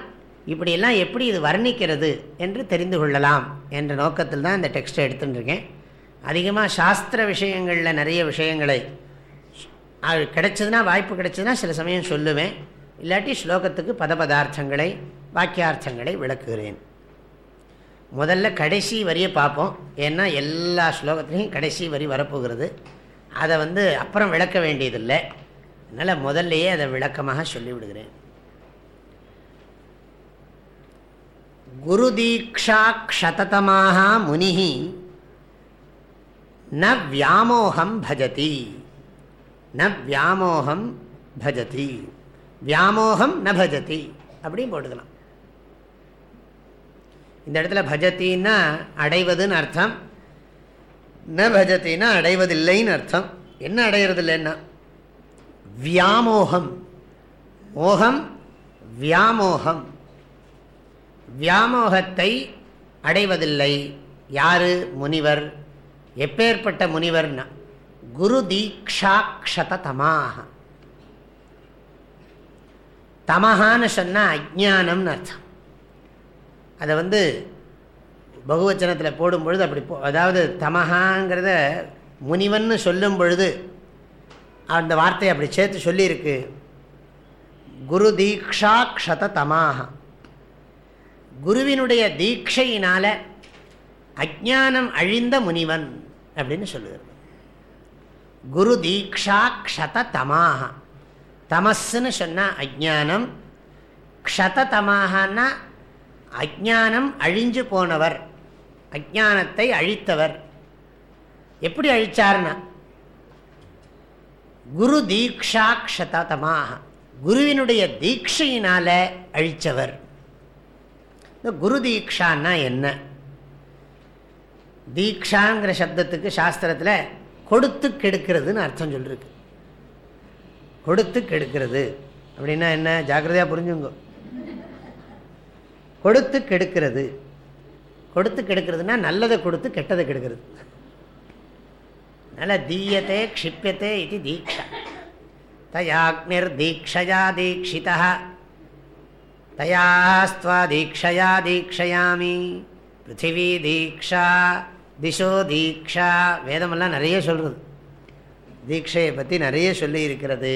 [SPEAKER 1] இப்படியெல்லாம் எப்படி இது வர்ணிக்கிறது என்று தெரிந்து கொள்ளலாம் என்ற நோக்கத்தில் தான் இந்த டெக்ஸ்ட்டை எடுத்துட்டுருக்கேன். அதிகமாக சாஸ்திர விஷயங்களில் நிறைய விஷயங்களை அது கிடைச்சதுன்னா வாய்ப்பு கிடைச்சதுன்னா சில சமயம் சொல்லுவேன். இல்லாட்டி ஸ்லோகத்துக்கு பத பதார்த்தங்களை வாக்கியார்த்தங்களை விளக்குகிறேன். முதல்ல கடைசி வரியை பார்ப்போம். ஏன்னா எல்லா ஸ்லோகத்துலேயும் கடைசி வரி வரப்போகிறது. அதை வந்து அப்புறம் விளக்க வேண்டியதில்லை. அதனால் முதல்லையே அதை விளக்கமாக சொல்லிவிடுகிறேன். குரு தீக்ஷா க்ஷதமாக முனி ந வியாமோகம் பஜதி. ந வியாமோகம் பஜதி. வியாமோகம் ந பஜதி. அப்படின்னு போட்டுக்கலாம். இந்த இடத்துல பஜத்தின்னா அடைவதுன்னு அர்த்தம். ந பஜத்தின்னா அடைவதில்லைன்னு அர்த்தம். என்ன அடையிறதில்லைன்னா? வியாமோகம். மோகம் வியாமோகம். வியாமோகத்தை அடைவதில்லை. யாரு? முனிவர். எப்பேற்பட்ட முனிவர்னா? குரு தீக்ஷாக்ஷத தமாக தமஹான்னு சொன்னால் அஜானம்னு அர்த்தம். அதை வந்து பகுவச்சனத்தில் போடும் பொழுது அப்படி போ அதாவது தமஹாங்கிறத முனிவன்னு சொல்லும் பொழுது அந்த வார்த்தையை அப்படி சேர்த்து சொல்லியிருக்கு. குரு தீக்ஷா க்ஷத தமாக குருவினுடைய தீட்சையினால் அஜானம் அழிந்த முனிவன் அப்படின்னு சொல்லுகிறது. குரு தீக்ஷா க்ஷத தமாக தமஸ்ன்னு சொன்னால் அஜானம் க்ஷத தமாகனா அஜானம் அழிஞ்சு போனவர். அஜானத்தை அழித்தவர். எப்படி அழித்தார்னா குரு தீக்ஷா க்ஷதமாக குருவினுடைய தீட்சையினால் அழித்தவர் இந்த குரு தீக்ஷான்னா என்ன? தீக்ஷாங்கிற சப்தத்துக்கு சாஸ்திரத்தில் கொடுத்து கெடுக்கிறதுன்னு அர்த்தம் சொல்லிருக்கு. கொடுத்து கெடுக்கிறது. அப்படின்னா என்ன? ஜாக்கிரதையாக புரிஞ்சுங்க. கொடுத்து கெடுக்கிறது. கொடுத்து கெடுக்கிறதுனா நல்லதை கொடுத்து கெட்டதை கெடுக்கிறது. நல்ல தீயத்தை க்ஷிப்பியத்தை இது தீக்ஷா தயாக்னிர் தீக்ஷயா தீட்சிதா தயாஸ்துவா தீக்ஷயா தீட்சயாமி பிருத்திவி தீக்ஷா. திசோ தீக்ஷா வேதமெல்லாம் நிறைய சொல்கிறது தீட்சையை பற்றி நிறைய சொல்லி இருக்கிறது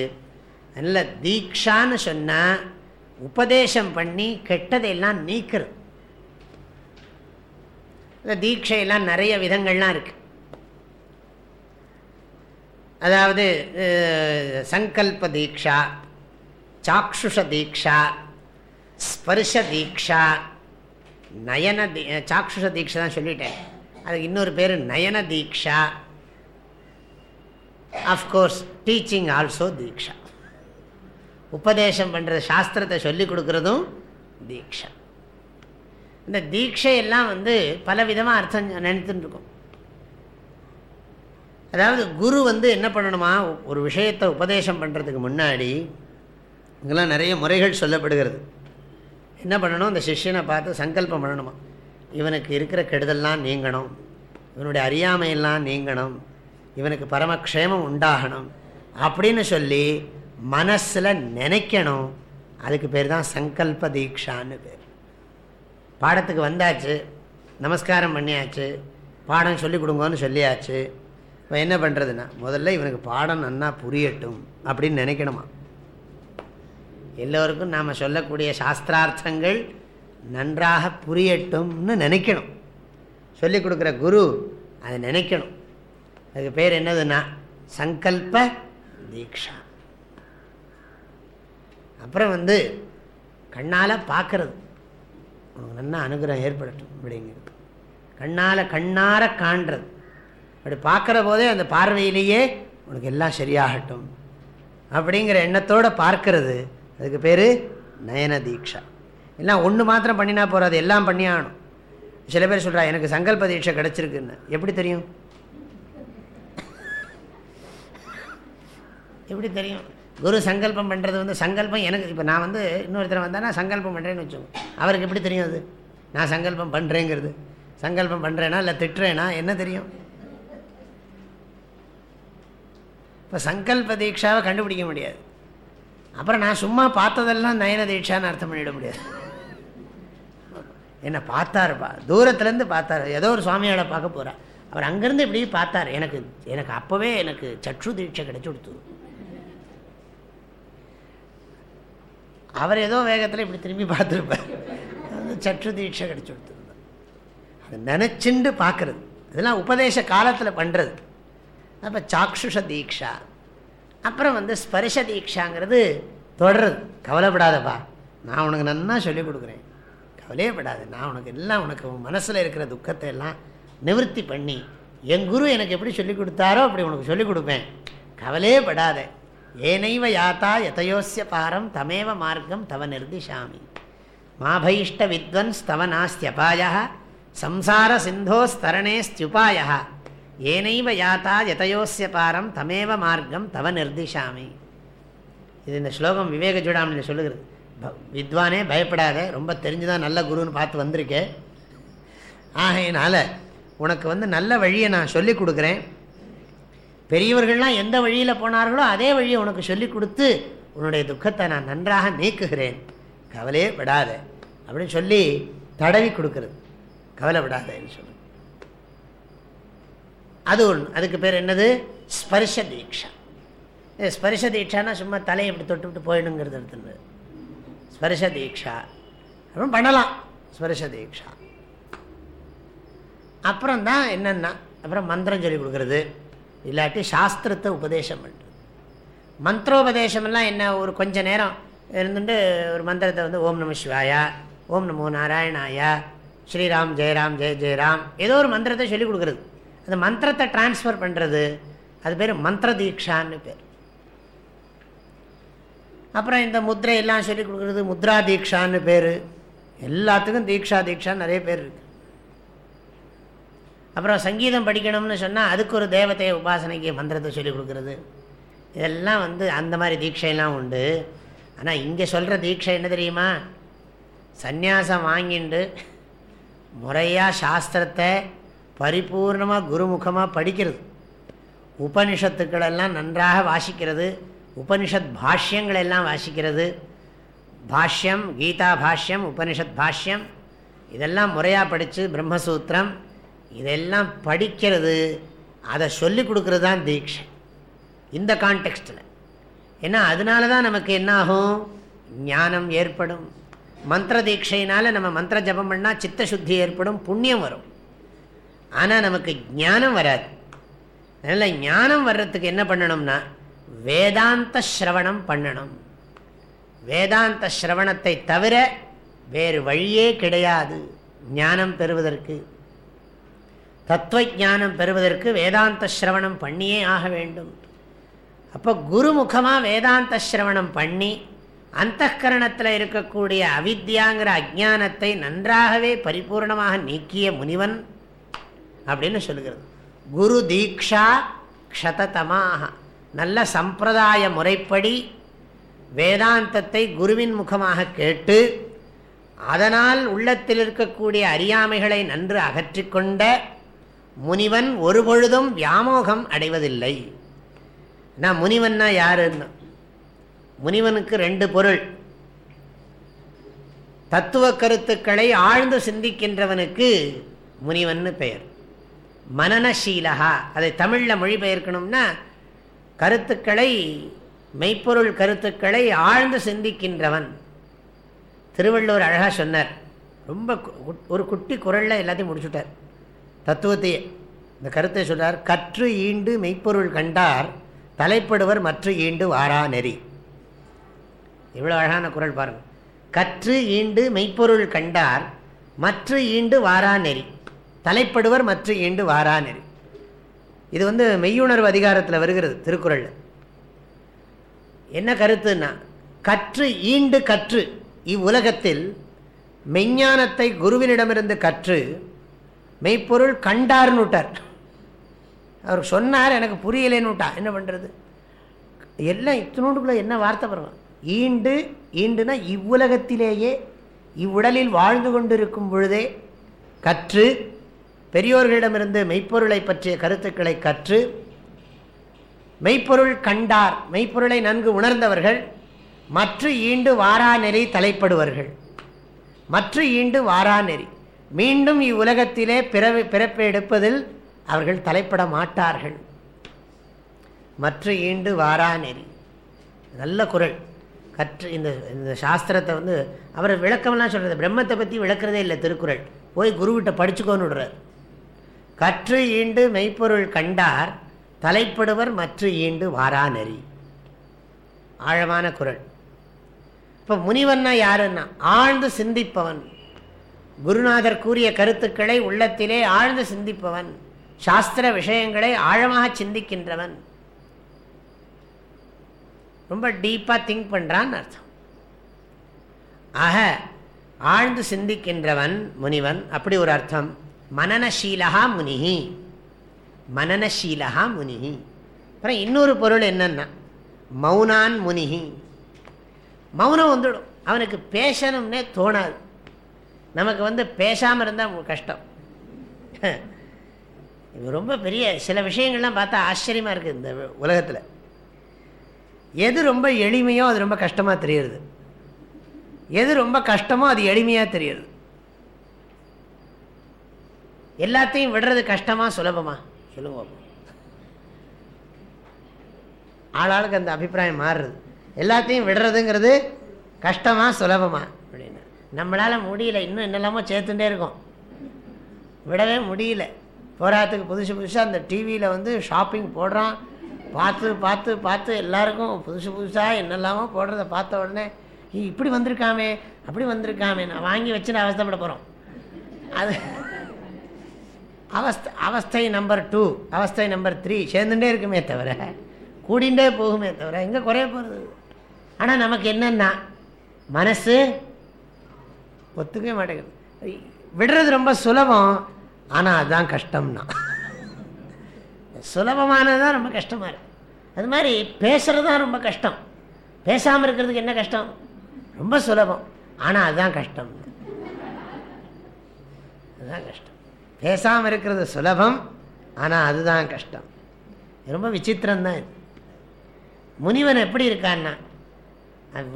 [SPEAKER 1] அதனால் தீக்ஷான்னு சொன்னால் உபதேசம் பண்ணி கெட்டதையெல்லாம் நீக்கிறது. இந்த தீட்சையெல்லாம் நிறைய விதங்கள்லாம் இருக்குது அதாவது சங்கல்ப தீக்ஷா சாக்ஷுஷ தீக்ஷா ஸ்பர்ஷ தீக்ஷா நயன தீ சாக்ஷுஷ தீக்ஷை தான் சொல்லிட்டேன். அதுக்கு இன்னொரு பேர் நயன தீக்ஷா. Of course teaching also diksha. உபதேசம் பண்ணுறது சாஸ்திரத்தை சொல்லி கொடுக்குறதும் தீக்ஷா. இந்த தீட்சையெல்லாம் வந்து பல விதமாக அர்த்தம் நினைத்துட்டு இருக்கும் அதாவது குரு வந்து என்ன பண்ணணுமா? ஒரு விஷயத்தை உபதேசம் பண்ணுறதுக்கு முன்னாடி இங்கெல்லாம் நிறைய முறைகள் சொல்லப்படுகிறது. என்ன பண்ணணும்? அந்த சிஷ்யனை பார்த்து சங்கல்பம் பண்ணணுமா? இவனுக்கு இருக்கிற கெடுதல்லாம் நீங்கணும். இவனுடைய அறியாமையெல்லாம் நீங்கணும். இவனுக்கு பரமக்ஷேமம் உண்டாகணும். அப்படின்னு சொல்லி மனசில் நினைக்கணும். அதுக்கு பேர் தான் சங்கல்ப தீக்ஷான்னு பேர். பாடத்துக்கு வந்தாச்சு. நமஸ்காரம் பண்ணியாச்சு. பாடம் சொல்லி கொடுங்கன்னு சொல்லியாச்சு. இப்போ என்ன பண்ணுறதுன்னா முதல்ல இவனுக்கு பாடம் நன்னா புரியட்டும் அப்படின்னு நினைக்கணுமா? எல்லோருக்கும் நாம் சொல்லக்கூடிய சாஸ்திரார்த்தங்கள் நன்றாக புரியட்டும்னு நினைக்கணும். சொல்லிக் கொடுக்குற குரு அதை நினைக்கணும். அதுக்கு பேர் என்னதுன்னா சங்கல்ப தீக்ஷா. அப்புறம் வந்து கண்ணால் பார்க்கறது. உனக்கு நல்லா அனுகிரகம் ஏற்படட்டும் அப்படிங்கிறது. கண்ணால் கண்ணார காண்றது. அப்படி பார்க்குற போதே அந்த பார்வையிலேயே உனக்கு எல்லாம் சரியாகட்டும் அப்படிங்கிற எண்ணத்தோடு பார்க்கறது. அதுக்கு பேர் நயன தீக்ஷா. எல்லாம் ஒன்று மாத்திரம் பண்ணினா போகிறது எல்லாம் பண்ணி ஆகணும். சில பேர் சொல்கிறா எனக்கு சங்கல்ப தீட்சை கிடச்சிருக்குன்னு. எப்படி தெரியும்? எப்படி தெரியும்? குரு சங்கல்பம் பண்ணுறது வந்து சங்கல்பம் எனக்கு இப்போ நான் வந்து இன்னொருத்தர் வந்தால் நான் சங்கல்பம் பண்ணுறேன்னு வச்சுக்கோங்க அவருக்கு எப்படி தெரியும் அது? நான் சங்கல்பம் பண்ணுறேங்கிறது சங்கல்பம் பண்ணுறேனா இல்லை திட்டுறேனா? என்ன தெரியும்? இப்போ சங்கல்ப தீட்சாவை கண்டுபிடிக்க முடியாது. அப்புறம் நான் சும்மா பார்த்ததெல்லாம் நயன தீட்சான்னு அர்த்தம் பண்ணிட முடியாது. என்ன பார்த்தாருப்பா தூரத்துலேருந்து பார்த்தாரு. ஏதோ ஒரு சுவாமியோட பார்க்க போகிறா அவர் அங்கேருந்து இப்படி பார்த்தார். எனக்கு எனக்கு அப்போவே எனக்கு சற்று தீட்சை கிடச்சி கொடுத்து அவர் ஏதோ வேகத்தில் இப்படி திரும்பி பார்த்துருப்பார். சற்று தீட்சை கிடச்சி கொடுத்துருந்தார் அதை நினச்சிண்டு பார்க்குறது. அதெல்லாம் உபதேச காலத்தில் பண்ணுறது அப்போ சாக்ஷுஷ தீக்ஷா அப்புறம் வந்து ஸ்பரிச தீக்ஷாங்கிறது தொடருது. கவலைப்படாதப்பா. நான் உனக்கு நன்னா சொல்லிக் கொடுக்குறேன். கவலையே படாது. நான் உனக்கு எல்லாம் உனக்கு மனசில் இருக்கிற துக்கத்தை எல்லாம் நிவர்த்தி பண்ணி என் குரு எனக்கு எப்படி சொல்லிக் கொடுத்தாரோ அப்படி உனக்கு சொல்லிக் கொடுப்பேன். கவலையே படாத. ஏனைவ யாத்தா எதையோசிய பாரம் தமேவ மார்க்கம் தவ நிர்திஷாமி. மாபயிஷ்ட வித்வன் ஸ்தவ நாஸ்தியபாய சம்சார சிந்தோஸ்தரணே ஸ்தியுபாய ஏனைவ யாத்தா எதையோசிய பாரம் தமேவ மார்க்கம் தவ நிர்திஷாமி. இது இந்த ஸ்லோகம் விவேக ஜூடாமணி சொல்லுகிறது. வித்வானே பயப்படாத ரொம்ப தெரிஞ்சுதான் நல்ல குருன்னு பார்த்து வந்திருக்கேன் ஆகையினால் உனக்கு வந்து நல்ல வழியை நான் சொல்லி கொடுக்குறேன். பெரியவர்கள்லாம் எந்த வழியில் போனார்களோ அதே வழியை உனக்கு சொல்லி கொடுத்து உன்னுடைய துக்கத்தை நான் நன்றாக நீக்குகிறேன். கவலையே விடாத அப்படின்னு சொல்லி தடவி கொடுக்கறது. கவலை விடாதேன்னு சொல்லு அது ஒன்று அதுக்கு பேர் என்னது? ஸ்பர்ஷ தீட்சா. ஸ்பர்ஷ தீட்சானா சும்மா தலையை இப்படி தொட்டு விட்டு போயிடுங்கிறது எடுத்துன்னு. ஸ்பர்ஷ தீட்சா அப்புறம் பண்ணலாம். ஸ்பர்ஷ தீட்சா அப்புறம் தான் என்னென்னா அப்புறம் மந்திரம் சொல்லி கொடுக்குறது. இல்லாட்டி சாஸ்திரத்தை உபதேசம் பண்ணுறது மந்திரோபதேசமெல்லாம் என்ன ஒரு கொஞ்ச நேரம் இருந்துட்டு ஒரு மந்திரத்தை வந்து ஓம் நம சிவாயா ஓம் நமோ நாராயணாயா ஸ்ரீராம் ஜெயராம் ஜெய ஜெயராம் ஏதோ ஒரு மந்திரத்தை சொல்லிக் கொடுக்குறது. அந்த மந்திரத்தை டிரான்ஸ்ஃபர் பண்ணுறது அது பேர் மந்திர தீட்சான்னு பேர். அப்புறம் இந்த முத்ரையெல்லாம் எல்லாம் சொல்லி கொடுக்குறது முத்ரா தீக்ஷான்னு பேர். எல்லாத்துக்கும் தீக்ஷா தீக்ஷான்னு நிறைய பேர் இருக்குது அப்புறம் சங்கீதம் படிக்கணும்னு சொன்னால் அதுக்கு ஒரு தேவதைய உபாசனைக்கு மந்திரத்தை சொல்லிக் கொடுக்குறது. இதெல்லாம் வந்து அந்த மாதிரி தீட்சையெல்லாம் உண்டு. ஆனால் இங்கே சொல்கிற தீட்சை என்ன தெரியுமா? சந்நியாசம் வாங்கிண்டு முறையாக சாஸ்திரத்தை பரிபூர்ணமாக குருமுகமாக படிக்கிறது. உபனிஷத்துக்களெல்லாம் நன்றாக வாசிக்கிறது. உபனிஷத் பாஷ்யங்கள் எல்லாம் வாசிக்கிறது. பாஷ்யம் கீதா பாஷ்யம் உபனிஷத் பாஷ்யம் இதெல்லாம் முறையாக படித்து பிரம்மசூத்திரம் இதெல்லாம் படிக்கிறது. அதை சொல்லி கொடுக்குறது தான் தீட்சை. இந்த கான்டெக்ஸ்டில் ஏன்னா அதனால தான் நமக்கு என்னாகும்? ஞானம் ஏற்படும். மந்திர தீட்சையினால் நம்ம மந்திர ஜபம் பண்ணால் சித்த சுத்தி ஏற்படும் புண்ணியம் வரும். ஆனால் நமக்கு ஞானம் வராது. அதனால் ஞானம் வர்றதுக்கு என்ன பண்ணணும்னா வேதாந்த ஸ்ரவணம் பண்ணணும். வேதாந்த ஸ்ரவணத்தை தவிர வேறு வழியே கிடையாது ஞானம் பெறுவதற்கு. தத்துவ ஞானம் பெறுவதற்கு வேதாந்த ஸ்ரவணம் பண்ணியே ஆக வேண்டும். அப்போ குருமுகமாக வேதாந்த ஸ்ரவணம் பண்ணி அந்த கரணத்தில் இருக்கக்கூடிய அவித்யாங்கிற அஜானத்தை நன்றாகவே பரிபூர்ணமாக நீக்கிய முனிவன் அப்படின்னு சொல்லுகிறது. குரு தீக்ஷா க்ஷததமாக நல்ல சம்பிரதாய முறைப்படி வேதாந்தத்தை குருவின் முகமாக கேட்டு அதனால் உள்ளத்தில் இருக்கக்கூடிய அறியாமைகளை நன்று அகற்றிக்கொண்ட முனிவன் ஒரு பொழுதும் வியாமோகம் அடைவதில்லை. நான் முனிவன்னா யாருன்னு? முனிவனுக்கு ரெண்டு பொருள். தத்துவ கருத்துக்களை ஆழ்ந்து சிந்திக்கின்றவனுக்கு முனிவன் பெயர். மனநசீலகா அதை தமிழில் மொழிபெயர்க்கணும்னா கருத்துக்களை மெய்ப்பொருள் கருத்துக்களை ஆழ்ந்து சிந்திக்கின்றவன். திருவள்ளுவர் அழகாக சொன்னார். ரொம்ப ஒரு குட்டி குரலில் எல்லாத்தையும் முடிச்சுட்டார். தத்துவத்தையே இந்த கருத்தை சொல்கிறார் கற்று ஈண்டு மெய்ப்பொருள் கண்டார் தலைப்படுவர் மற்ற ஈண்டு வாரா நெறி. இவ்வளோ அழகான குரல் பாருங்கள் கற்று ஈண்டு மெய்ப்பொருள் கண்டார் மற்ற ஈண்டு வாரா நெறி. தலைப்படுவர் மற்ற ஈண்டு வாரா நெறி. இது வந்து மெய்யுணர்வு அதிகாரத்தில் வருகிறது திருக்குறள் என்ன கருத்துன்னா கற்று ஈண்டு கற்று இவ்வுலகத்தில் மெஞ்ஞானத்தை குருவினிடமிருந்து கற்று மெய்ப்பொருள் கண்டார்னுட்டார் அவர் சொன்னார் எனக்கு புரியலேன்னு விட்டா என்ன பண்ணுறது எல்லாம் இத்தினோண்டுக்குள்ளே என்ன வார்த்தை பருவம் ஈண்டு ஈண்டுனா இவ்வுலகத்திலேயே இவ்வுடலில் வாழ்ந்து கொண்டிருக்கும் பொழுதே கற்று பெரியோர்களிடமிருந்து மெய்ப்பொருளை பற்றிய கருத்துக்களை கற்று மெய்ப்பொருள் கண்டார் மெய்ப்பொருளை நன்கு உணர்ந்தவர்கள் மற்ற ஈண்டு வாரா நெறி தலைப்படுவார்கள். மற்ற ஈண்டு வாரா நெறி. மீண்டும் இவ்வுலகத்திலே பிறவி பிறப்பை எடுப்பதில் அவர்கள் தலைப்பட மாட்டார்கள். மற்ற ஈண்டு வாரா நெறி. நல்ல குரல். கற்று இந்த இந்த சாஸ்திரத்தை வந்து அவர் விளக்கம்லாம் சொல்கிறது பிரம்மத்தை பற்றி விளக்குறதே இல்லை திருக்குறள். போய் குருவிட்ட படிச்சுக்கோன்னு விடுறார். கற்று ஈண்டு மெய்ப்பொருள் கண்டார் தலைப்படுவர் மற்ற ஈண்டு வாரா நெறி. ஆழமான குரல். இப்போ முனிவன்னா யாருன்னா ஆழ்ந்து சிந்திப்பவன். குருநாதர் கூறிய கருத்துக்களை உள்ளத்திலே ஆழ்ந்து சிந்திப்பவன். சாஸ்திர விஷயங்களை ஆழமாக சிந்திக்கின்றவன். ரொம்ப டீப்பாக திங்க் பண்ணுறான்னு அர்த்தம். ஆக ஆழ்ந்து சிந்திக்கின்றவன் முனிவன் அப்படி ஒரு அர்த்தம். மனநசீலகா முனிகி மனநசீலகா முனிகி அப்புறம் இன்னொரு பொருள் என்னன்னா மௌனான் முனிகி மௌனம் வந்துடும். அவனுக்கு பேசணும்னே தோணாது. நமக்கு வந்து பேசாமல் இருந்தால் கஷ்டம். இது ரொம்ப பெரிய சில விஷயங்கள்லாம் பார்த்தா ஆச்சரியமாக இருக்குது இந்த உலகத்தில். எது ரொம்ப எளிமையோ அது ரொம்ப கஷ்டமாக தெரியுது எது ரொம்ப கஷ்டமோ அது எளிமையாக தெரியுது எல்லாத்தையும் விடுறது கஷ்டமா சுலபமா? சொல்லுங்க ஆளாளுக்கு அந்த அபிப்பிராயம் மாறுறது. எல்லாத்தையும் விடுறதுங்கிறது கஷ்டமா சுலபமா? அப்படின்னு. நம்மளால் முடியல. இன்னும் என்னெல்லாமோ சேர்த்துட்டே இருக்கோம். விடவே முடியல. போராட்டத்துக்கு புதுசு புதுசாக அந்த டிவியில் வந்து ஷாப்பிங் போடுறான். பார்த்து பார்த்து பார்த்து எல்லாருக்கும் புதுசு புதுசாக என்னெல்லாமோ போடுறத பார்த்த உடனே இப்படி வந்திருக்காமே அப்படி வந்திருக்காமே. நான் வாங்கி வச்சு நான் அவஸ்தப்பட போகிறோம் அது அவஸ்தை அவஸ்தை நம்பர் டூ அவஸ்தை நம்பர் த்ரீ சேர்ந்துட்டே இருக்குமே தவிர கூடிண்டே போகுமே தவிர எங்கே குறைய போகிறது ஆனால் நமக்கு என்னென்னா மனசு ஒத்துக்கவே மாட்டேங்குது. விடுறது ரொம்ப சுலபம் ஆனால் அதுதான் கஷ்டம்னா. சுலபமானது தான் ரொம்ப கஷ்டமாக இருக்கு. அது மாதிரி பேசுகிறது தான் ரொம்ப கஷ்டம். பேசாமல் இருக்கிறதுக்கு என்ன கஷ்டம்? ரொம்ப சுலபம். ஆனால் அதுதான் கஷ்டம். அதுதான் கஷ்டம். பேசாமல் இருக்கிறது சுலபம் ஆனால் அதுதான் கஷ்டம். ரொம்ப விசித்திரம்தான் இது. முனிவன் எப்படி இருக்கான்னா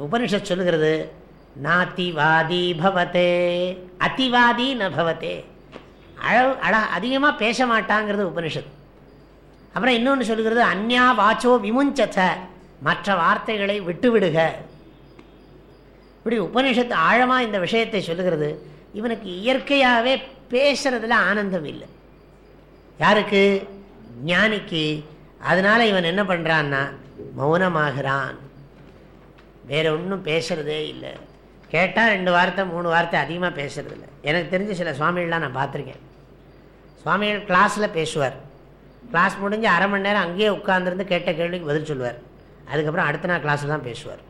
[SPEAKER 1] உபனிஷத் சொல்லுகிறது நாத்திவாதி பவத்தே அதிவாதி ந பவத்தே அழ அழ அதிகமாக பேச மாட்டாங்கிறது உபனிஷத். அப்புறம் இன்னொன்று சொல்லுகிறது அந்யா வாச்சோ விமுஞ்சத மற்ற வார்த்தைகளை விட்டுவிடுக. இப்படி உபனிஷத்து ஆழமாக இந்த விஷயத்தை சொல்லுகிறது. இவனுக்கு இயற்கையாகவே பேசுறதுல ஆனந்தம் இல்லை யாருக்கு? ஞானிக்கு. அதனால இவன் என்ன பண்ணுறான்னா மௌனமாகிறான். வேற ஒன்றும் பேசுறதே இல்லை. கேட்டால் ரெண்டு வார்த்தை மூணு வார்த்தை அதிகமாக பேசுறது இல்லை எனக்கு தெரிஞ்ச சில சுவாமிகள்லாம் நான் பார்த்துருக்கேன். சுவாமிகள் கிளாஸில் பேசுவார். கிளாஸ் முடிஞ்சு அரை மணி நேரம் அங்கேயே உட்காந்துருந்து கேட்ட கேள்விக்கு பதில் சொல்லுவார். அதுக்கப்புறம் அடுத்த நாள் கிளாஸில் தான் பேசுவார்.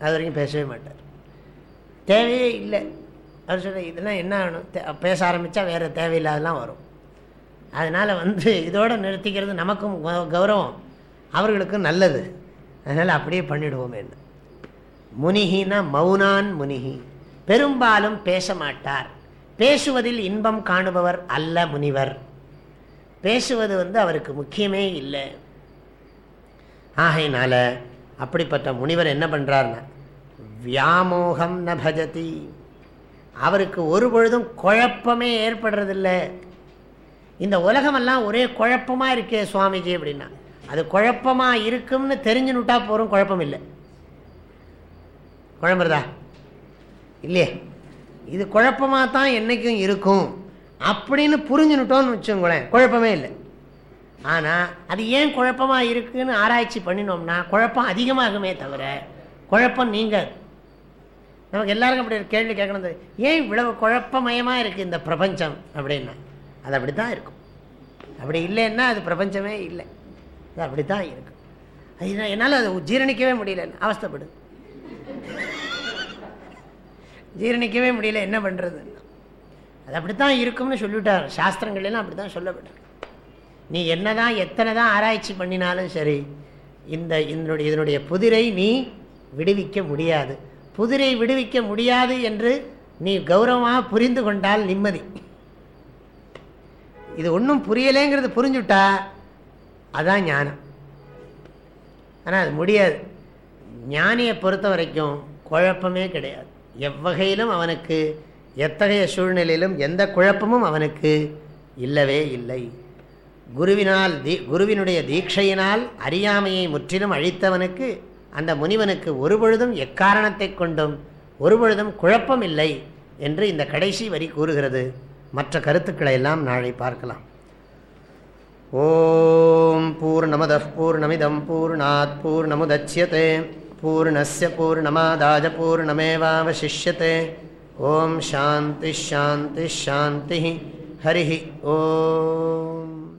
[SPEAKER 1] அது வரைக்கும் பேசவே மாட்டார். தேவையே இல்லை. அவர் சொல்ல இதெல்லாம் என்ன ஆகணும் பேச ஆரம்பித்தா வேறு தேவையில்லாதெல்லாம் வரும். அதனால் வந்து இதோடு நிறுத்திக்கிறது நமக்கும் கௌரவம். அவர்களுக்கும் நல்லது. அதனால் அப்படியே பண்ணிவிடுவோம் முனிகினா மௌனான் முனிகி. பெரும்பாலும் பேச மாட்டார். பேசுவதில் இன்பம் காணுபவர் அல்ல முனிவர். பேசுவது வந்து அவருக்கு முக்கியமே இல்லை. ஆகையினால அப்படிப்பட்ட முனிவர் என்ன பண்ணுறாருன்னா வியாமோகம் ந பஜதி. அவருக்கு ஒரு பொழுதும் குழப்பமே ஏற்படுறதில்லை. இந்த உலகமெல்லாம் ஒரே குழப்பமாக இருக்கே சுவாமிஜி அப்படின்னா. அது குழப்பமாக இருக்கும்னு தெரிஞ்சுனுட்டா போகிறோம் குழப்பம் இல்லை. குழம்புறதா? இல்லையே. இது குழப்பமாக தான் என்றைக்கும் இருக்கும். அப்படின்னு புரிஞ்சுனுட்டோன்னு வச்சுங்களேன் குழப்பமே இல்லை. ஆனால் அது ஏன் குழப்பமாக இருக்குதுன்னு ஆராய்ச்சி பண்ணினோம்னா குழப்பம் அதிகமாகுமே தவிர குழப்பம் நீங்கள் நமக்கு எல்லாருக்கும் அப்படி கேள்வி கேட்கணும் ஏன் இவ்வளவு குழப்பமயமாக இருக்குது இந்த பிரபஞ்சம் அப்படின்னா? அது அப்படி தான் இருக்கும். அப்படி இல்லைன்னா அது பிரபஞ்சமே இல்லை. அது அப்படி தான் இருக்கும். அது என்னால் அது ஜீரணிக்கவே முடியல. அவஸ்தப்படு. ஜீரணிக்கவே முடியல. என்ன பண்ணுறது அது அப்படி தான் இருக்கும்னு சொல்லிவிட்டார். சாஸ்திரங்கள்லாம் அப்படி தான் சொல்லப்பட்டார் நீ என்ன தான் எத்தனை தான் ஆராய்ச்சி பண்ணினாலும் சரி இந்த இதனுடைய இதனுடைய புதிரை நீ விடுவிக்க முடியாது. புதிரை விடுவிக்க முடியாது என்று நீ கௌரவமாக புரிந்து கொண்டால் நிம்மதி. இது ஒன்றும் புரியலேங்கிறது புரிஞ்சுட்டா அதான் ஞானம். ஆனால் அது முடியாது. ஞானியை பொறுத்த வரைக்கும் குழப்பமே கிடையாது. எவ்வகையிலும் அவனுக்கு எத்தகைய சூழ்நிலையிலும் எந்த குழப்பமும் அவனுக்கு இல்லவே இல்லை. குருவினால் தீ குருவினுடைய தீட்சையினால் அறியாமையை முற்றிலும் அழித்தவனுக்கு அந்த முனிவனுக்கு ஒரு பொழுதும் எக்காரணத்தை கொண்டும் ஒரு பொழுதும் குழப்பம் இல்லை என்று இந்த கடைசி வரி கூறுகிறது. மற்ற கருத்துக்களை எல்லாம் நாளை பார்க்கலாம். ஓம் பூர்ணமத பூர்ணமிதம் பூர்ணாத் பூர்ணமுதட்சியதே பூர்ணஸ்ய பூர்ணமாதாஜ பூர்ணமேவாவசிஷ்யத்தை ஓம் சாந்தி ஷாந்தி ஷாந்தி ஹரி ஓம்.